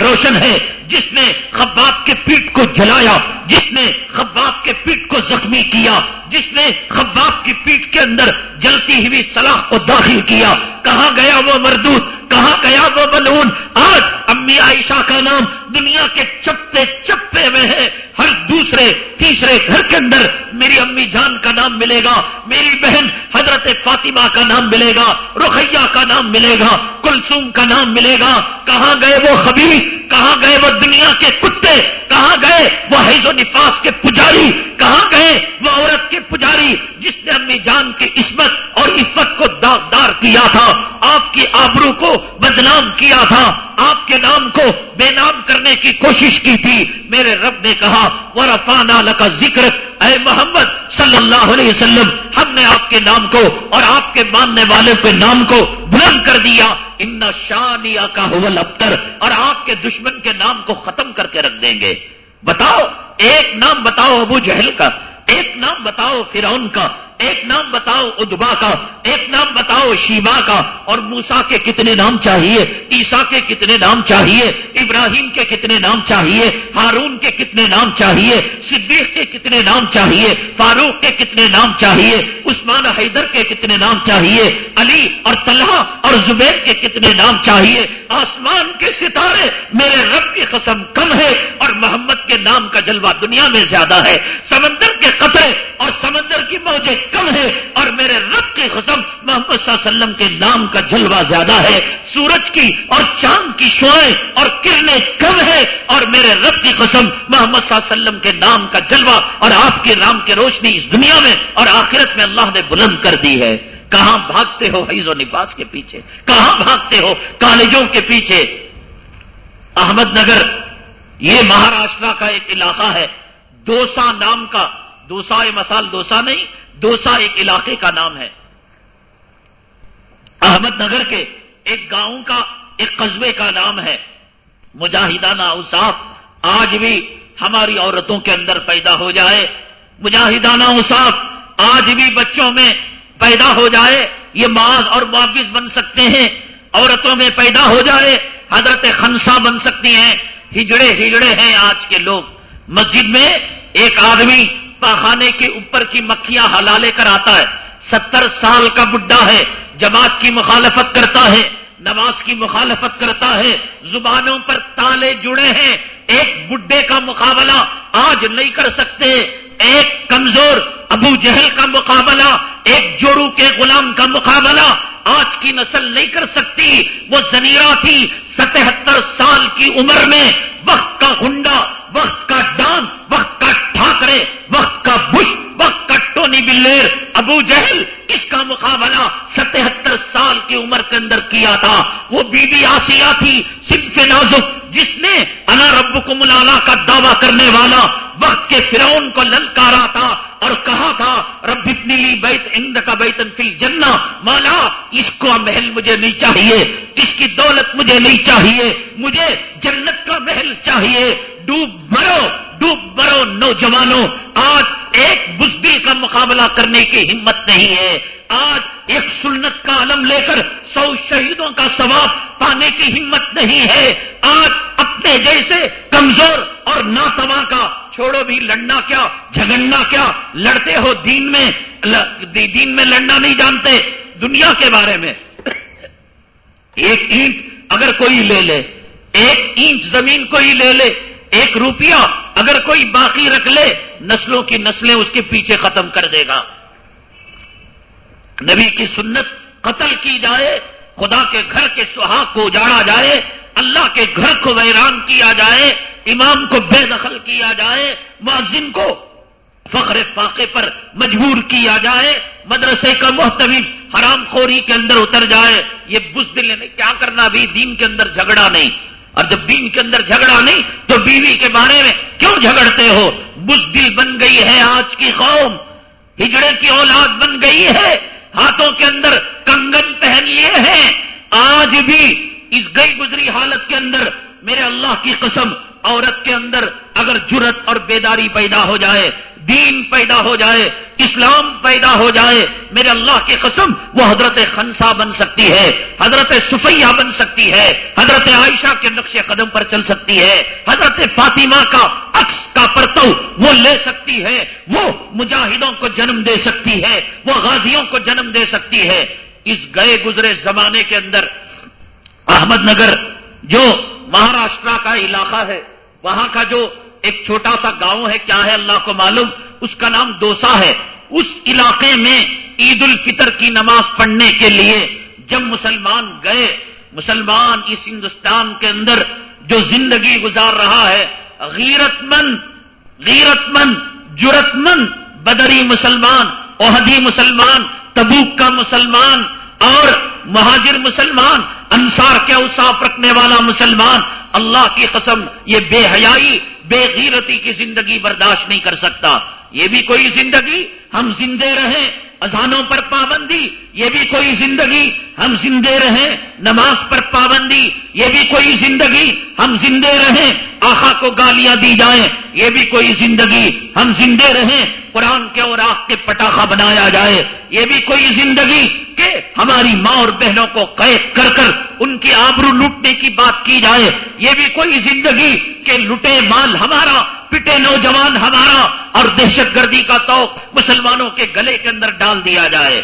روشن ہے۔ جس نے خباب کے پیٹ کو جلایا، جس نے خباب کے پیٹ کو زخمی کیا، جس نے خباب کی پیٹ کے اندر جلتی ہوئی سلاح کو داخل کیا۔ کہاں گیا وہ مردود؟ کہاں گیا وہ بلون؟ آج امی عائشہ کا نام دنیا کے چپے چپے میں ہے۔ ہر دوسرے، تیسرے گھر کے اندر میری امی جان کا نام ملے گا، میری بہن حضرت فاطمہ کا نام ملے گا، رخیہ کا نام ملے گا کلسوم کا نام ملے گا۔ کہاں گئے وہ خبیص کہاں گئے وہ دنیا کے کتے؟ کہاں گئے وہ حیض و نفاس کے پجاری؟ کہاں گئے وہ عورت کے پجاری جس نے امی جان کی عصمت اور عفت کو داغدار کیا تھا؟ آپ کی آبرو کو بدنام کیا تھا۔ آپ کے نام کو بے نام کرنے کی کوشش کی تھی۔ میرے رب نے کہا وہ رفانہ کا ذکر اے محمد صلی اللہ علیہ وسلم، ہم نے آپ کے نام کو اور آپ کے ماننے والے کے نام کو بلند کر دیا۔ ان شانیہ کا حول ابتر اور آپ کے دشمن کے نام کو ختم کر کے رکھ دیں گے۔ بتاؤ، ایک نام بتاؤ ابو جہل کا، ایک نام بتاؤ فرعون کا۔ ایک نام بتاؤ ادبا کا، ایک نام بتاؤ شیبا کا، اور موسا کے کتنے نام چاہیے؟ عیسا کے کتنے نام چاہیے؟ ابراہیم کے کتنے نام چاہیے؟ ہارون کے کتنے نام چاہیے؟ صدیق کے کتنے نام چاہیے؟ فاروق کے کتنے نام چاہیے؟ عثمان حیدر کے کتنے نام چاہیے؟ علی اور طلحہ اور زبیر کے کتنے نام چاہیے؟ آسمان کے ستارے میرے رب کی قسم کم ہے اور محمد کے نام کا جلوہ دنیا میں زیادہ ہے۔ سمندر کے قطرے اور سمندر کی موجیں کم ہے اور میرے رب کی قسم محمد صلی اللہ علیہ وسلم کے نام کا جلوہ زیادہ ہے، سورج کی اور چاند کی شوائیں اور کرنیں کم ہے اور میرے رب کی قسم محمد صلی اللہ علیہ وسلم کے نام کا جلوہ اور آپ کے نام کی روشنی اس دنیا میں اور آخرت میں اللہ نے بلند کر دی ہے۔ کہاں بھاگتے ہو حیض و نفاس کے پیچھے؟ کہاں بھاگتے ہو کالجوں کے پیچھے؟ احمد نگر، یہ مہاراشٹر کا ایک علاقہ ہے۔ دوسا نام کا، دوسا مسال دوسا نہیں دوسا ایک علاقے کا نام ہے۔ احمد نگر کے ایک گاؤں کا، ایک قصبے کا نام ہے۔ مجاہدانہ اوساف آج بھی ہماری عورتوں کے اندر پیدا ہو جائے۔ مجاہدانہ اوساف آج بھی بچوں میں پیدا ہو جائے۔ یہ معاذ اور معاوض بن سکتے ہیں، عورتوں میں پیدا ہو جائے۔ حضرت خنسا بن سکتی ہیں۔ ہجڑے ہجڑے ہیں آج کے لوگ۔ مسجد میں ایک آدمی پاخانے کے اوپر کی مکھیاں ہلا لے کر آتا ہے۔ ستر سال کا بڈھا ہے، جماعت کی مخالفت کرتا ہے، نماز کی مخالفت کرتا ہے، زبانوں پر تالے جڑے ہیں۔ ایک بڈھے کا مقابلہ آج نہیں کر سکتے۔ ایک کمزور ابو جہل کا مقابلہ، ایک جورو کے غلام کا مقابلہ آج کی نسل نہیں کر سکتی۔ وہ زنیرا تھی، ستہتر سال کی عمر میں، وقت کا ہنڈا وقت کا ڈان وقت کا ٹھاکرے وقت کا بش وقت کا ٹونی بلیر ابو جہل اس کا مقابلہ ستہتر سال کی عمر کے اندر کیا تھا؟ وہ بی بی آسیہ تھی، صنف نازک، جس نے انا رب کو کا دعویٰ کرنے والا وقت کے فرعون کو للکارا تھا اور کہا تھا، رب اتنی لی بیت اند کا بیتن فی جنا مالا اس کو محل مجھے نہیں چاہیے، اس کی دولت مجھے نہیں چاہیے، مجھے جنت کا محل چاہیے۔ ڈوب مرو ڈوب مرو نوجوانوں، آج ایک بزدل کا مقابلہ کرنے کی ہمت نہیں ہے۔ آج ایک سنت کا علم لے کر سو شہیدوں کا ثواب پانے کی ہمت نہیں ہے۔ آج اپنے جیسے کمزور اور ناتواں کا، چھوڑو بھی، لڑنا کیا، جھگڑنا کیا؟ لڑتے ہو دین میں دین میں لڑنا نہیں جانتے، دنیا کے بارے میں۔ ایک اینٹ اگر کوئی لے لے، ایک اینٹ زمین کوئی لے لے، ایک روپیہ اگر کوئی باقی رکھ لے، نسلوں کی نسلیں اس کے پیچھے ختم کر دے گا۔ نبی کی سنت قتل کی جائے، خدا کے گھر کے سہاگ کو اجاڑا جائے اللہ کے گھر کو ویران کیا جائے، امام کو بے دخل کیا جائے معذن کو فخر فاقے پر مجبور کیا جائے، مدرسے کا محتوی حرام خوری کے اندر اتر جائے، یہ بز دل نہیں، کیا کرنا؟ بھی دین کے اندر جھگڑا نہیں۔ اور جب دین کے اندر جھگڑا نہیں، تو بیوی کے بارے میں کیوں جھگڑتے ہو؟ بز دل بن گئی ہے آج کی قوم، ہجڑے کی اولاد بن گئی ہے، ہاتھوں کے اندر کنگن پہن لیے ہیں، آج بھی اس گئی گزری حالت کے اندر میرے اللہ کی قسم عورت کے اندر اگر جرت اور بیداری پیدا ہو جائے، دین پیدا ہو جائے، اسلام پیدا ہو جائے، میرے اللہ کی قسم وہ حضرت خنسا بن سکتی ہے، حضرت سفیہ بن سکتی ہے، حضرت عائشہ کے نقش قدم پر چل سکتی ہے، حضرت فاطمہ کا عکس کا پرتو وہ لے سکتی ہے، وہ مجاہدوں کو جنم دے سکتی ہے، وہ غازیوں کو جنم دے سکتی ہے۔ اس گئے گزرے زمانے کے اندر احمد نگر جو مہاراشٹرا کا علاقہ ہے، وہاں کا جو ایک چھوٹا سا گاؤں ہے، کیا ہے اللہ کو معلوم؟ اس کا نام دوسا ہے۔ اس علاقے میں عید الفطر کی نماز پڑھنے کے لیے جب مسلمان گئے، مسلمان اس ہندوستان کے اندر جو زندگی گزار رہا ہے غیرت مند غیرت مند جرت مند بدری مسلمان، اوہدی مسلمان، تبوک کا مسلمان اور مہاجر مسلمان انصار کے اوساف رکھنے والا مسلمان اللہ کی قسم یہ بے حیائی، بے غیرتی کی زندگی برداشت نہیں کر سکتا۔ یہ بھی کوئی زندگی ہم زندے رہیں۔ اذانوں پر پابندی، یہ بھی کوئی زندگی ہم زندے رہیں، نماز پر پابندی، یہ بھی کوئی زندگی ہم زندے رہیں آخا کو گالیاں دی جائیں، یہ بھی کوئی زندگی ہم زندے رہیں، قرآن کے اور آخ کے پٹاخہ بنایا جائے، یہ بھی کوئی زندگی کہ ہماری ماں اور بہنوں کو قید کر کر ان کی آبرو لوٹنے کی بات کی جائے، یہ بھی کوئی زندگی کہ لٹے مال ہمارا پٹے نوجوان ہمارا اور دہشت گردی کا توق مسلمانوں کے گلے کے اندر ڈال دیا جائے۔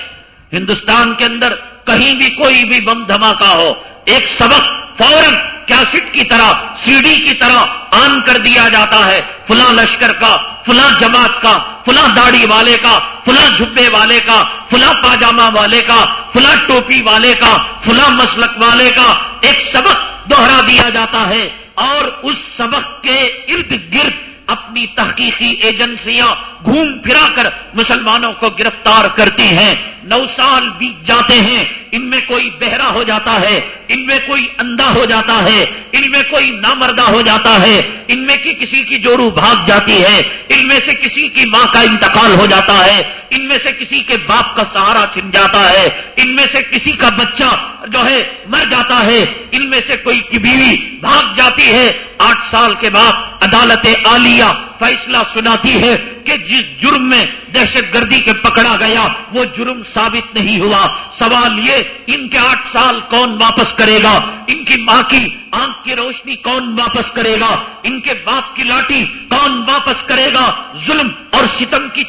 ہندوستان کے اندر کہیں بھی کوئی بھی بم دھماکہ ہو، ایک سبق فوراً کیسٹ کی طرح، سی ڈی کی طرح آن کر دیا جاتا ہے۔ فلاں لشکر کا، فلاں جماعت کا، فلاں داڑھی والے کا، فلاں جھبے والے کا، فلاں پاجامہ والے کا، فلاں ٹوپی والے کا، فلاں مسلک والے کا ایک سبق دوہرا دیا جاتا ہے اور اس سبق کے ارد گرد اپنی تحقیقی ایجنسیاں گھوم پھرا کر مسلمانوں کو گرفتار کرتی ہیں، نو سال بیت جاتے ہیں ان میں کوئی بہرا ہو جاتا ہے، ان میں کوئی اندھا ہو جاتا ہے، ان میں کوئی نامردہ ہو جاتا ہے، ان میں کی کسی کی جورو بھاگ جاتی ہے، ان میں سے کسی کی ماں کا انتقال ہو جاتا ہے، ان میں سے کسی کے باپ کا سہارا چھن جاتا ہے، ان میں سے کسی کا بچہ جو ہے مر جاتا ہے، ان میں سے کوئی کی بیوی بھاگ جاتی ہے۔ آٹھ سال کے بعد عدالت عالیہ فیصلہ سناتی ہے کہ جس جرم میں دہشت گردی کے پکڑا گیا، وہ جرم ثابت نہیں ہوا۔ سوال یہ، ان کے آٹھ سال کون واپس کرے گا؟ ان کی ماں کی آنکھ کی روشنی کون واپس کرے گا؟ ان کے باپ کی لاٹھی کون واپس کرے گا؟ ظلم اور ستم کی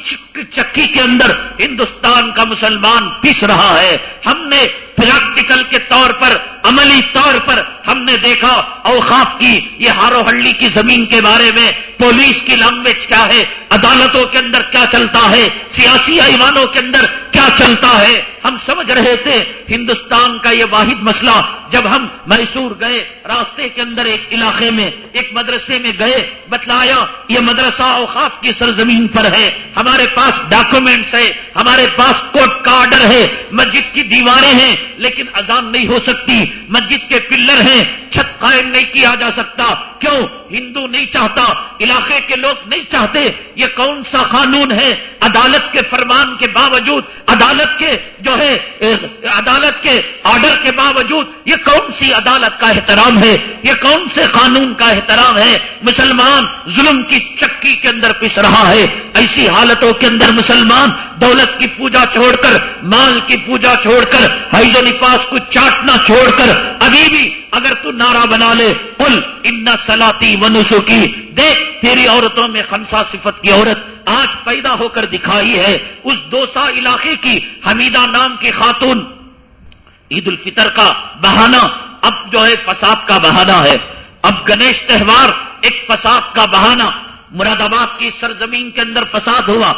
چکی کے اندر ہندوستان کا مسلمان پس رہا ہے۔ ہم نے پریکٹیکل کے طور پر، عملی طور پر ہم نے دیکھا، اوقاف کی، یہ ہارو ہلڈی کی زمین کے بارے میں، پولیس کی لینگویج کیا ہے عدالتوں کے اندر کیا چلتا ہے؟ سیاسی ایوانوں کے اندر کیا چلتا ہے؟ ہم سمجھ رہے تھے، ہندوستان کا یہ واحد مسئلہ جب ہم میسور گئے، راستے کے اندر ایک علاقے میں، ایک مدرسے میں گئے، بتلایا، یہ مدرسہ اوقاف کی سرزمین پر ہے، ہمارے پاس ڈاکومنٹس ہے، ہمارے پاس کوٹ کا آرڈر ہے، مسجد کی دیواریں ہیں، لیکن اذان نہیں ہو سکتی، مسجد کے پلر ہیں، چھت قائم نہیں کیا جا سکتا، کیوں؟ ہندو نہیں چاہتا، علاقے کے لوگ نہیں چاہتے، یہ کون سا قانون ہے؟ عدالت کے فرمان کے باوجود، عدالت کے جو ہے، عدالت کے آرڈر کے باوجود، یہ کون سی عدالت کا احترام ہے؟ یہ کون سے قانون کا احترام ہے؟ مسلمان ظلم کی چکی کے اندر پس رہا ہے۔ ایسی حالتوں کے اندر مسلمان دولت کی پوجا چھوڑ کر، مال کی پوجا چھوڑ کر، حیض و نفاس کو چاٹنا چھوڑ کر، ابھی بھی اگر تو نعرہ بنا لے پل ان سلاتی منوسو کی دیکھ، تیری عورتوں میں خنسا صفت کی عورت آج پیدا ہو کر دکھائی ہے، اس دوسا علاقے کی حمیدہ نام کی خاتون۔ عید الفطر کا بہانہ اب جو ہے فساد کا بہانہ ہے۔ اب گنیش تہوار ایک فساد کا بہانہ۔ مراد آباد کی سرزمین کے اندر فساد ہوا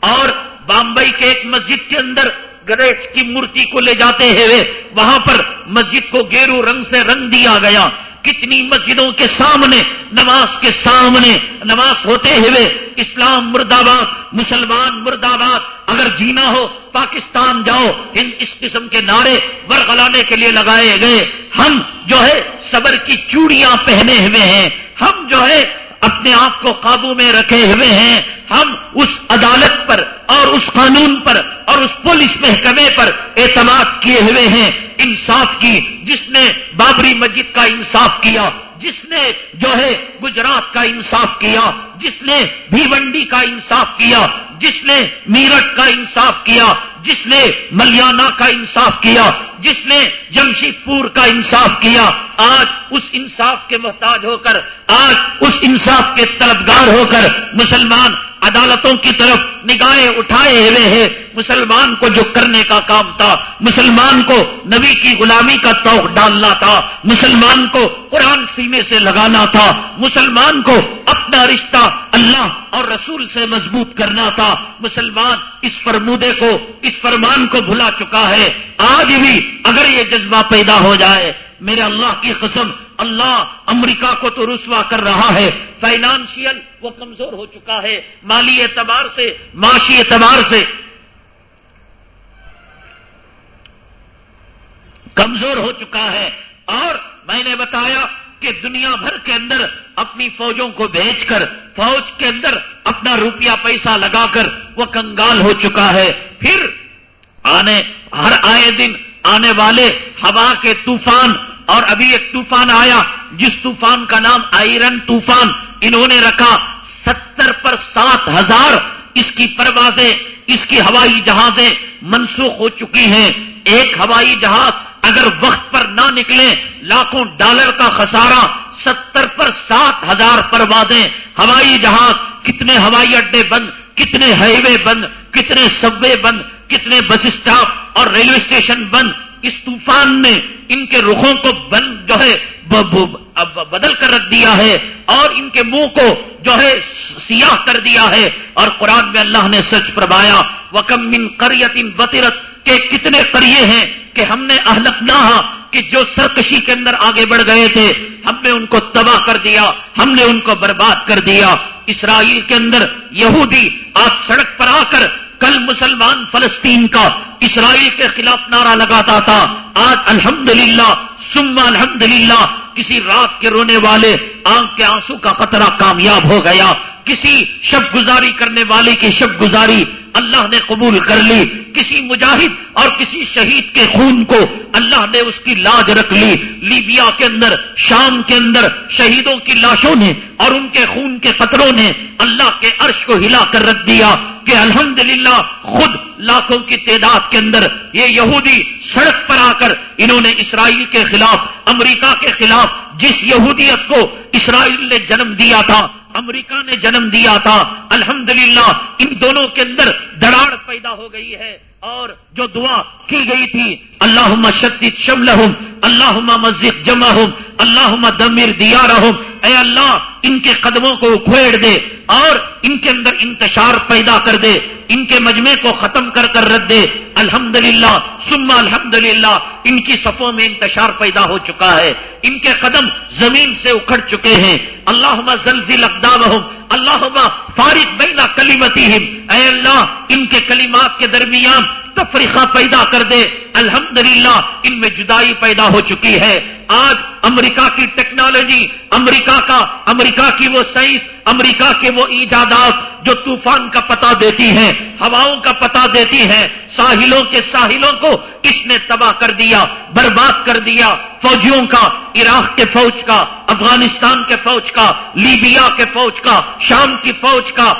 اور بامبئی کے ایک مسجد کے اندر گنیش کی مورتی کو لے جاتے ہوئے وہاں پر مسجد کو گیرو رنگ سے رنگ دیا گیا۔ کتنی مسجدوں کے سامنے، نماز کے سامنے نماز ہوتے ہوئے اسلام مرد آباد، مسلمان مرد آباد، اگر جینا ہو پاکستان جاؤ، ہند اس قسم کے نعرے ورغلانے کے لیے لگائے گئے۔ ہم جو ہے صبر کی چوڑیاں پہنے ہوئے ہیں۔ ہم جو ہے اپنے آپ کو قابو میں رکھے ہوئے ہیں، ہم اس عدالت پر اور اس قانون پر اور اس پولیس محکمے پر اعتماد کیے ہوئے ہیں۔ انصاف کی، جس نے بابری مسجد کا انصاف کیا، جس نے جو ہے گجرات کا انصاف کیا جس نے بھیونڈی کا انصاف کیا، جس نے میرٹھ کا انصاف کیا، جس نے ملیانہ کا انصاف کیا، جس نے جمشید پور کا انصاف کیا، آج اس انصاف کے محتاج ہو کر، آج اس انصاف کے طلبگار ہو کر مسلمان عدالتوں کی طرف نگاہیں اٹھائے ہوئے ہیں۔ مسلمان کو جو کرنے کا کام تھا، مسلمان کو نبی کی غلامی کا توق ڈالنا تھا، مسلمان کو قرآن سینے سے لگانا تھا، مسلمان کو اپنا رشتہ اللہ اور رسول سے مضبوط کرنا تھا۔ مسلمان اس فرمودے کو، اس فرمان کو بھلا چکا ہے۔ آج بھی اگر یہ جذبہ پیدا ہو جائے، میرے اللہ کی قسم، اللہ امریکہ کو تو رسوا کر رہا ہے۔ فائنانشیل وہ کمزور ہو چکا ہے۔ مالی اعتبار سے، معاشی اعتبار سے۔ کمزور ہو چکا ہے۔ اور میں نے بتایا کہ دنیا بھر کے اندر اپنی فوجوں کو بھیج کر، فوج کے اندر اپنا روپیہ پیسہ لگا کر وہ کنگال ہو چکا ہے۔ پھر آنے، ہر آئے دن آنے والے ہوا کے طوفان، اور ابھی ایک طوفان آیا، جس طوفان کا نام آئرن طوفان، انہوں نے رکھا ستر پر سات ہزار۔ اس کی پروازیں، اس کی ہوائی جہازیں منسوخ ہو چکی ہیں۔ ایک ہوائی جہاز اگر وقت پر نہ نکلے لاکھوں ڈالر کا خسارہ، ستر پر سات ہزار پروازیں، ہوائی جہاز، کتنے ہوائی اڈے بند، کتنے ہائی وے بند، کتنے سب وے بند، کتنے بس اسٹاپ اور ریلوے اسٹیشن بند، اس طوفان نے ان کے رخوں کو بند جو ہے بدل کر رکھ دیا ہے اور ان کے منہ کو جو ہے، سیاہ کر دیا ہے اور قرآن میں اللہ نے سچ فرمایا وکم من کریت ان بطرت کے کتنے کریے ہیں کہ ہم نے اہلک نہ کہ جو سرکشی کے اندر آگے بڑھ گئے تھے، ہم نے ان کو تباہ کر دیا، ہم نے ان کو برباد کر دیا۔ اسرائیل کے اندر یہودی آج سڑک پر آ کر کل مسلمان فلسطین کا اسرائیل کے خلاف نعرہ لگاتا تھا۔ آج الحمدللہ للہ الحمدللہ کسی رات کے رونے والے آنکھ کے آنسو کا خطرہ کامیاب ہو گیا، کسی شب گزاری کرنے والے کی شب گزاری اللہ نے قبول کر لی، کسی مجاہد اور کسی شہید کے خون کو اللہ نے اس کی لاج رکھ لی۔ لیبیا کے اندر، شام کے اندر شہیدوں کی لاشوں نے اور ان کے خون کے قطروں نے اللہ کے عرش کو ہلا کر رکھ دیا کہ الحمدللہ خود لاکھوں کی تعداد کے اندر یہ یہودی سڑک پر آ کر انہوں نے اسرائیل کے خلاف، امریکہ کے خلاف جس یہودیت کو اسرائیل نے جنم دیا تھا، امریکہ نے جنم دیا تھا، الحمدللہ ان دونوں کے اندر دراڑ پیدا ہو گئی ہے اور جو دعا کی گئی تھی اللہ شدید شملہم اللہ مسجد جمع ہوں اللہ دمیر دیا اے اللہ ان کے قدموں کو کھوڑ دے اور ان کے اندر انتشار پیدا کر دے، ان کے مجمے کو ختم کر کر رکھ دے الحمد للہ سما الحمد للہ ان کی صفوں میں انتشار پیدا ہو چکا ہے، ان کے قدم زمین سے اکھڑ چکے ہیں۔ اللہ زلزل اقدام اللہ فارغ بینا کلیمتی اے اللہ، ان کے کلمات کے درمیان تفریقہ پیدا کر دے۔ الحمدللہ، ان میں جدائی پیدا ہو چکی ہے۔ آج امریکہ کی ٹیکنالوجی، امریکہ کا، امریکہ کی وہ سائنس، امریکہ کے وہ ایجادات جو طوفان کا پتہ دیتی ہیں، ہواؤں کا پتہ دیتی ہیں ساحلوں کے ساحلوں کو اس نے تباہ کر دیا، برباد کر دیا۔ فوجیوں کا، عراق کے فوج کا، افغانستان کے فوج کا، لیبیا کے فوج کا، شام کی فوج کا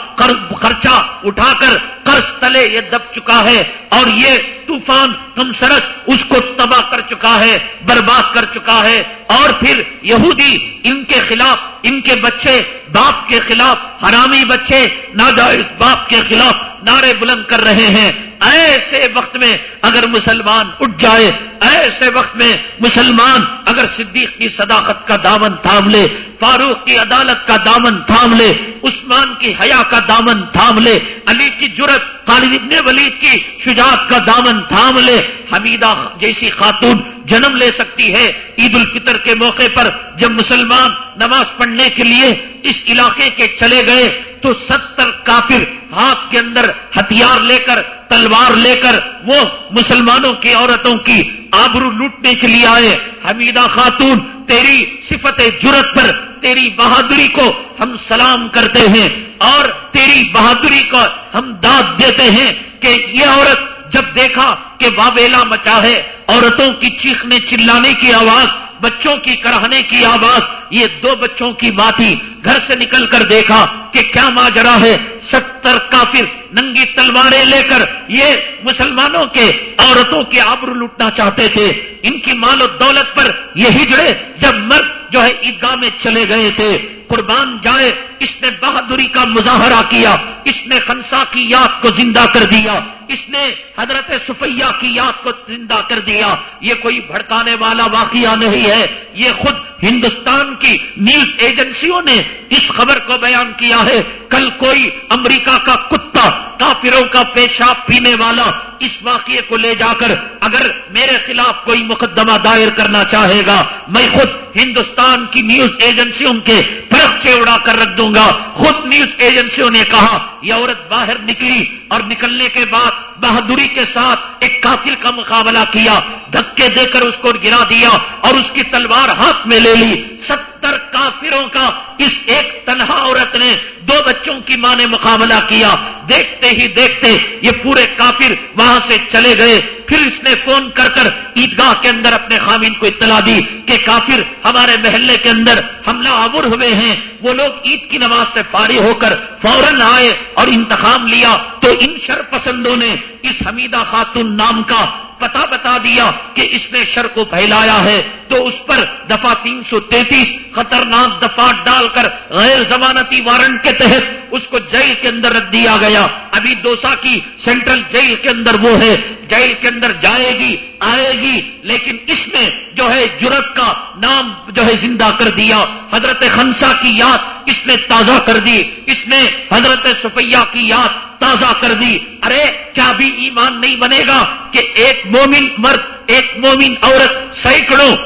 خرچہ اٹھا کر قرض تلے، یہ دب چکا ہے۔ اور یہ طوفان کم سرس اس کو تباہ کر چکا ہے، برباد کر چکا ہے۔ اور پھر یہودی، ان کے خلاف، ان کے بچے، باپ کے خلاف، حرامی بچے، ناجائز باپ کے خلاف نعرے بلند کر رہے ہیں۔ ایسے وقت میں اگر مسلمان اٹھ جائے، ایسے وقت میں مسلمان اگر صدیق کی صداقت کا دامن تھام لے، فاروق کی عدالت کا دامن تھام لے، عثمان کی حیا کا دامن تھام لے، علی کی جرت خالد ابن ولید کی شجاعت کا دامن تھام لے حمیدہ جیسی خاتون جنم لے سکتی ہے عید الفطر کے موقع پر جب مسلمان نماز پڑھنے کے لیے اس علاقے کے چلے گئے تو ستر کافر ہاتھ کے اندر ہتھیار لے کر، تلوار لے کر وہ مسلمانوں کی عورتوں کی آبرو لوٹنے کے لیے آئے۔ حمیدہ خاتون، تیری صفت جرت پر، تیری بہادری کو ہم سلام کرتے ہیں اور تیری بہادری کو ہم داد دیتے ہیں کہ یہ عورت جب دیکھا کہ واویلا مچا ہے، عورتوں کی چیخنے چلانے کی آواز بچوں کی کراہنے کی آواز، یہ دو بچوں کی تھی گھر سے نکل کر دیکھا کہ کیا ماجرا ہے۔ ستر کافر ننگی تلواریں لے کر یہ مسلمانوں کے عورتوں کے آبر لوٹنا چاہتے تھے۔ ان کی مال و دولت پر یہ ہجڑے، جب مرد جو ہے عیدگاہ میں چلے گئے تھے، قربان جائے، اس نے بہادری کا مظاہرہ کیا، اس نے خنسا کی یاد کو زندہ کر دیا، اس نے حضرت صفیہ کی یاد کو زندہ کر دیا۔ یہ کوئی بھڑکانے والا واقعہ نہیں ہے، یہ خود ہندوستان کی نیوز ایجنسیوں نے اس خبر کو بیان کیا ہے۔ کل کوئی امریکہ کا کتا، کافروں کا پیشاب پینے والا اس واقعے کو لے جا کر اگر میرے خلاف کوئی مقدمہ دائر کرنا چاہے گا، میں خود ہندوستان کی نیوز ایجنسیوں کے پرخچے اڑا کر رکھ دوں گا۔ خود نیوز ایجنسیوں نے کہا، یہ عورت باہر نکلی اور نکلنے کے بعد بہادری کے ساتھ ایک کافر کا مقابلہ کیا، دھکے دے کر اس کو گرا دیا اور اس کی تلوار ہاتھ میں لے لی۔ ستر کافروں کا اس ایک تنہا عورت نے دو بچوں کی ماں نے مقابلہ کیا۔ دیکھتے ہی دیکھتے یہ پورے کافر وہاں سے چلے گئے پھر اس نے فون کر کر عیدگاہ کے اندر اپنے خامین کو اطلاع دی کہ کافر ہمارے محلے کے اندر حملہ آور ہوئے ہیں۔ وہ لوگ عید کی نماز سے پاری ہو کر فوراً آئے اور انتخاب لیا۔ تو ان شر پسندوں نے اس حمیدہ خاتون نام کا پتا بتا دیا کہ اس نے شر کو پھیلایا ہے۔ تو اس پر دفعہ تین سو تینتیس خطرناک دفاع ڈال کر غیر ضمانتی وارنٹ کے تحت اس کو جیل کے اندر رکھ دیا گیا۔ ابھی دوسا کی سینٹرل جیل کے اندر وہ ہے۔ جیل کے اندر جائے گی، آئے گی، لیکن اس نے جو ہے جرت کا نام جو ہے زندہ کر دیا، حضرت خنسا کی یاد اس نے تازہ کر دی، اس نے حضرت صفیہ کی یاد تازہ کر دی۔ ارے، کیا بھی ایمان نہیں بنے گا کہ ایک مومن مرد، ایک مومن عورت سینکڑوں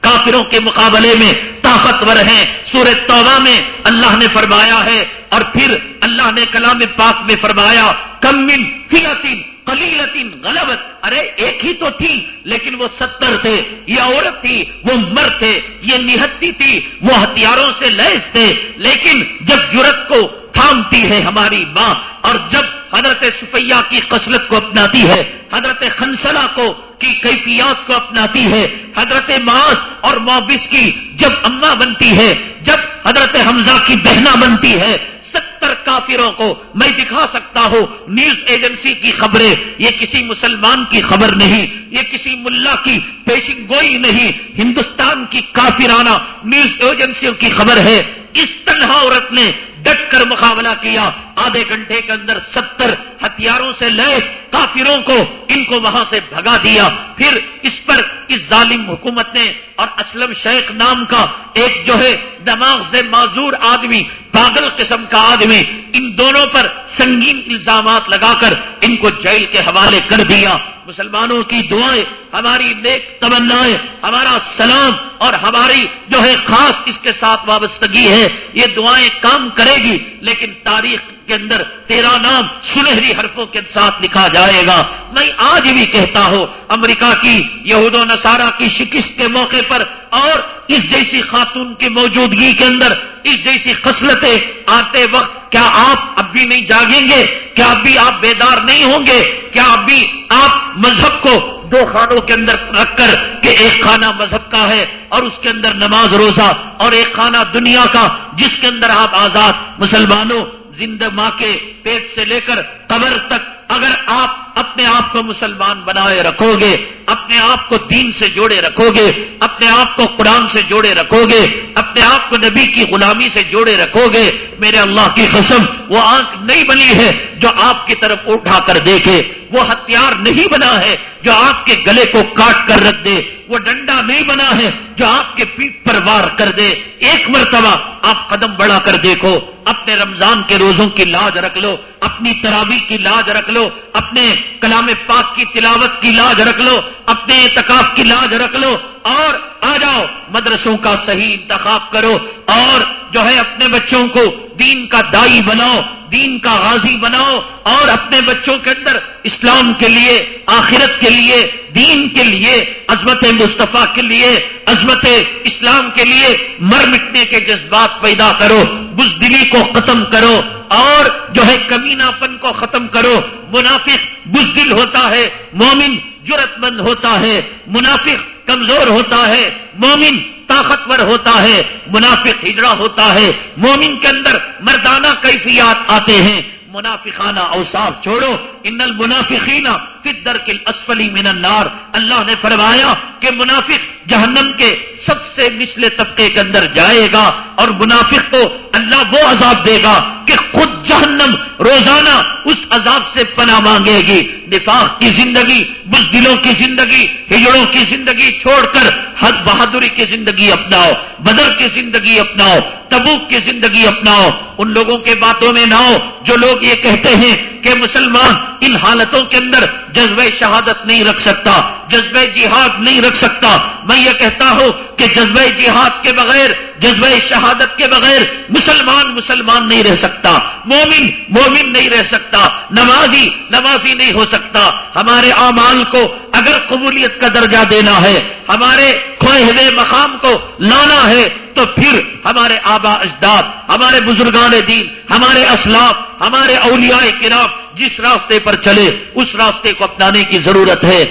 کافروں کے مقابلے میں طاقتور ہیں۔ سورہ توبہ میں اللہ نے فرمایا ہے اور پھر اللہ نے کلام پاک میں فرمایا، کم من فیلتن قلیلتن غلبت۔ ارے، ایک ہی تو تھی، لیکن وہ ستر تھے، یہ عورت تھی، وہ مرد تھے، یہ نہتی تھی، وہ ہتھیاروں سے لیس تھے۔ لیکن جب جرت کو تھامتی ہے ہماری ماں، اور جب حضرت صفیہ کی قسلت کو اپناتی ہے، حضرت خنسلہ کو، کی کیفیات کو اپناتی ہے، حضرت ماس اور موبس کی جب اما بنتی ہے، جب حضرت حمزہ کی بہنا بنتی ہے ستر کافروں کو میں دکھا سکتا ہوں۔ نیوز ایجنسی کی خبریں، یہ کسی مسلمان کی خبر نہیں، یہ کسی ملا کی پیشن گوئی نہیں۔ ہندوستان کی کافرانہ نیوز ایجنسیوں کی خبر ہے۔ اس تنہا عورت نے ڈٹ کر مقابلہ کیا۔ آدھے گھنٹے کے اندر ستر ہتھیاروں سے لے کافروں کو ان کو وہاں سے بھگا دیا۔ پھر اس پر اس ظالم حکومت نے اور اسلم شیخ نام کا ایک جو ہے دماغ سے معذور آدمی پاگل قسم کا آدمی ان دونوں پر سنگین الزامات لگا کر ان کو جیل کے حوالے کر دیا۔ مسلمانوں کی دعائیں، ہماری نیک تمنائیں، ہمارا سلام اور ہماری جو ہے خاص اس کے ساتھ وابستگی ہے، یہ دعائیں کام کرے گی، لیکن تاریخ کے اندر تیرا نام سنہری حرفوں کے ساتھ لکھا جائے گا۔ میں آج بھی کہتا ہوں، امریکہ کی یہود و نصارہ کی شکست کے موقع پر اور اس جیسی خاتون کی موجودگی کے اندر، اس جیسی خصلتیں آتے وقت کیا آپ اب بھی نہیں جاگیں گے؟ کیا اب بھی آپ بیدار نہیں ہوں گے؟ کیا بھی آپ مذہب کو دو خانوں کے اندر رکھ کر کہ ایک خانہ مذہب کا ہے اور اس کے اندر نماز روزہ اور ایک خانہ دنیا کا جس کے اندر آپ آزاد، مسلمانوں، زندہ ماں کے پیٹ سے لے کر قبر تک اگر آپ اپنے آپ کو مسلمان بنائے رکھو گے، اپنے آپ کو دین سے جوڑے رکھو گے، اپنے آپ کو قرآن سے جوڑے رکھو گے، اپنے آپ کو نبی کی غلامی سے جوڑے رکھو گے۔ میرے اللہ کی قسم، وہ آنکھ نہیں بنی ہے جو آپ کی طرف اٹھا کر دیکھے۔ وہ ہتھیار نہیں بنا ہے جو آپ کے گلے کو کاٹ کر رکھ دے، وہ ڈنڈا نہیں بنا ہے جو آپ کے پیٹ پر وار کر دے۔ ایک مرتبہ آپ قدم بڑھا کر دیکھو، اپنے رمضان کے روزوں کی لاج رکھ لو، اپنی تراوی کی لاج رکھ لو، اپنے کلام پاک کی تلاوت کی لاج رکھ لو، اپنے اعتکاف کی لاج رکھ لو اور آ جاؤ، مدرسوں کا صحیح انتخاب کرو اور جو ہے اپنے بچوں کو دین کا دائی بناؤ، دین کا غازی بناؤ اور اپنے بچوں کے اندر اسلام کے لیے، آخرت کے لیے، دین کے لیے، عظمت مصطفیٰ کے لیے، عظمت اسلام کے لیے مر مٹنے کے جذبات پیدا کرو، بزدلی کو ختم کرو اور جو ہے کمینہ پن کو ختم کرو۔ منافق بزدل ہوتا ہے، مومن جرت مند ہوتا ہے، منافق کمزور ہوتا ہے، مومن طاقتور ہوتا ہے، منافق ہجڑا ہوتا ہے، مومن کے اندر مردانہ کیفیات آتے ہیں۔ منافقانہ اوصاف چھوڑو۔ ان المنافقین فی الدرک الاسفلی من النار۔ اللہ نے فرمایا کہ منافق جہنم کے سب سے نچلے طبقے کے اندر جائے گا اور منافق کو اللہ وہ عذاب دے گا کہ خود جہنم روزانہ اس عذاب سے پناہ مانگے گی۔ نفاق کی زندگی، بزدلوں کی زندگی، ہجڑوں کی زندگی چھوڑ کر حد بہادری کی زندگی اپناؤ، بدر کی زندگی اپناؤ، تبوک کی زندگی اپناؤ۔ ان لوگوں کے باتوں میں نہ ہو جو لوگ یہ کہتے ہیں کہ مسلمان ان حالتوں کے اندر جذبہ شہادت نہیں رکھ سکتا، جذبہ جہاد نہیں رکھ سکتا۔ میں یہ کہتا ہوں کہ جذبہ جہاد کے بغیر جذبہ شہادت کے بغیر مسلمان مسلمان نہیں رہ سکتا، مومن مومن نہیں رہ سکتا، نمازی نمازی نہیں ہو سکتا۔ ہمارے اعمال کو اگر قبولیت کا درجہ دینا ہے، ہمارے کھوئے ہوئے مقام کو لانا ہے، تو پھر ہمارے آبا اجداد، ہمارے بزرگان دین، ہمارے اسلاف، ہمارے اولیاء کرام جس راستے پر چلے، اس راستے کو اپنانے کی ضرورت ہے۔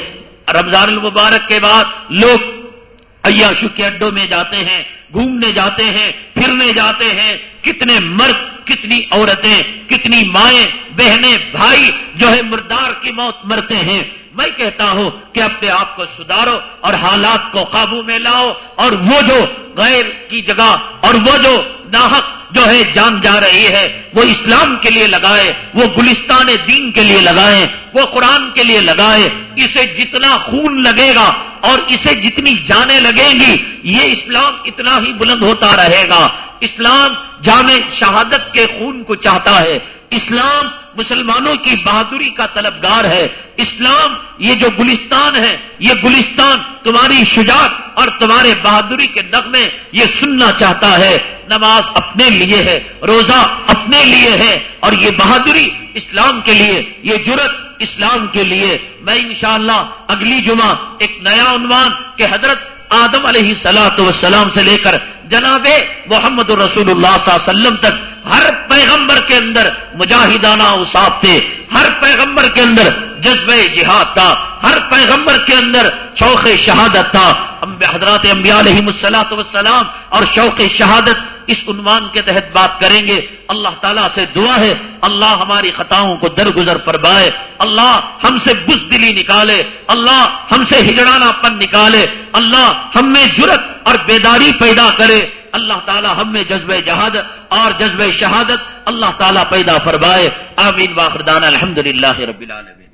رمضان المبارک کے بعد لوگ عیاشو کے اڈوں میں جاتے ہیں گھومنے جاتے ہیں، پھرنے جاتے ہیں۔ کتنے مرد، کتنی عورتیں، کتنی مائیں، بہنیں، بھائی جو ہے مردار کی موت مرتے ہیں۔ میں کہتا ہوں کہ اپنے آپ کو سدھارو اور حالات کو قابو میں لاؤ اور وہ جو غیر کی جگہ اور وہ جو ناحق جو ہے جان جا رہی ہے، وہ اسلام کے لیے لگائے، وہ گلستان دین کے لیے لگائے، وہ قرآن کے لیے لگائے، اسے جتنا خون لگے گا اور اسے جتنی جانے لگیں گی، یہ اسلام اتنا ہی بلند ہوتا رہے گا۔ اسلام جامع شہادت کے خون کو چاہتا ہے۔ اسلام مسلمانوں کی بہادری کا طلبگار ہے۔ اسلام یہ جو گلستان ہے، یہ گلستان تمہاری شجاعت اور تمہارے بہادری کے نغمے یہ سننا چاہتا ہے۔ نماز اپنے لیے ہے، روزہ اپنے لیے ہے اور یہ بہادری اسلام کے لیے، یہ جرت اسلام کے لیے۔ میں انشاءاللہ اگلی جمعہ ایک نیا عنوان کہ حضرت آدم علیہ سلاۃ وسلام سے لے کر جناب محمد رسول اللہ صلی اللہ علیہ وسلم تک ہر پیغمبر کے اندر مجاہدانہ اصاف تھے، ہر پیغمبر کے اندر جذب جہاد تھا، ہر پیغمبر کے اندر شوق شہادت تھا۔ حضرات انبیاء علیہ مسلاط وسلام اور شوق شہادت اس عنوان کے تحت بات کریں گے۔ اللہ تعالیٰ سے دعا ہے، اللہ ہماری خطاؤں کو درگزر فرمائے۔ اللہ ہم سے بز دلی نکالے۔ اللہ ہم سے ہجڑانا پن نکالے۔ اللہ ہم میں جرت اور بیداری پیدا کرے۔ اللہ تعالیٰ ہم میں جذب جہاد اور جذب شہادت اللہ تعالیٰ پیدا فرمائے. آمین. باخردان الحمد للہ رب العالمین.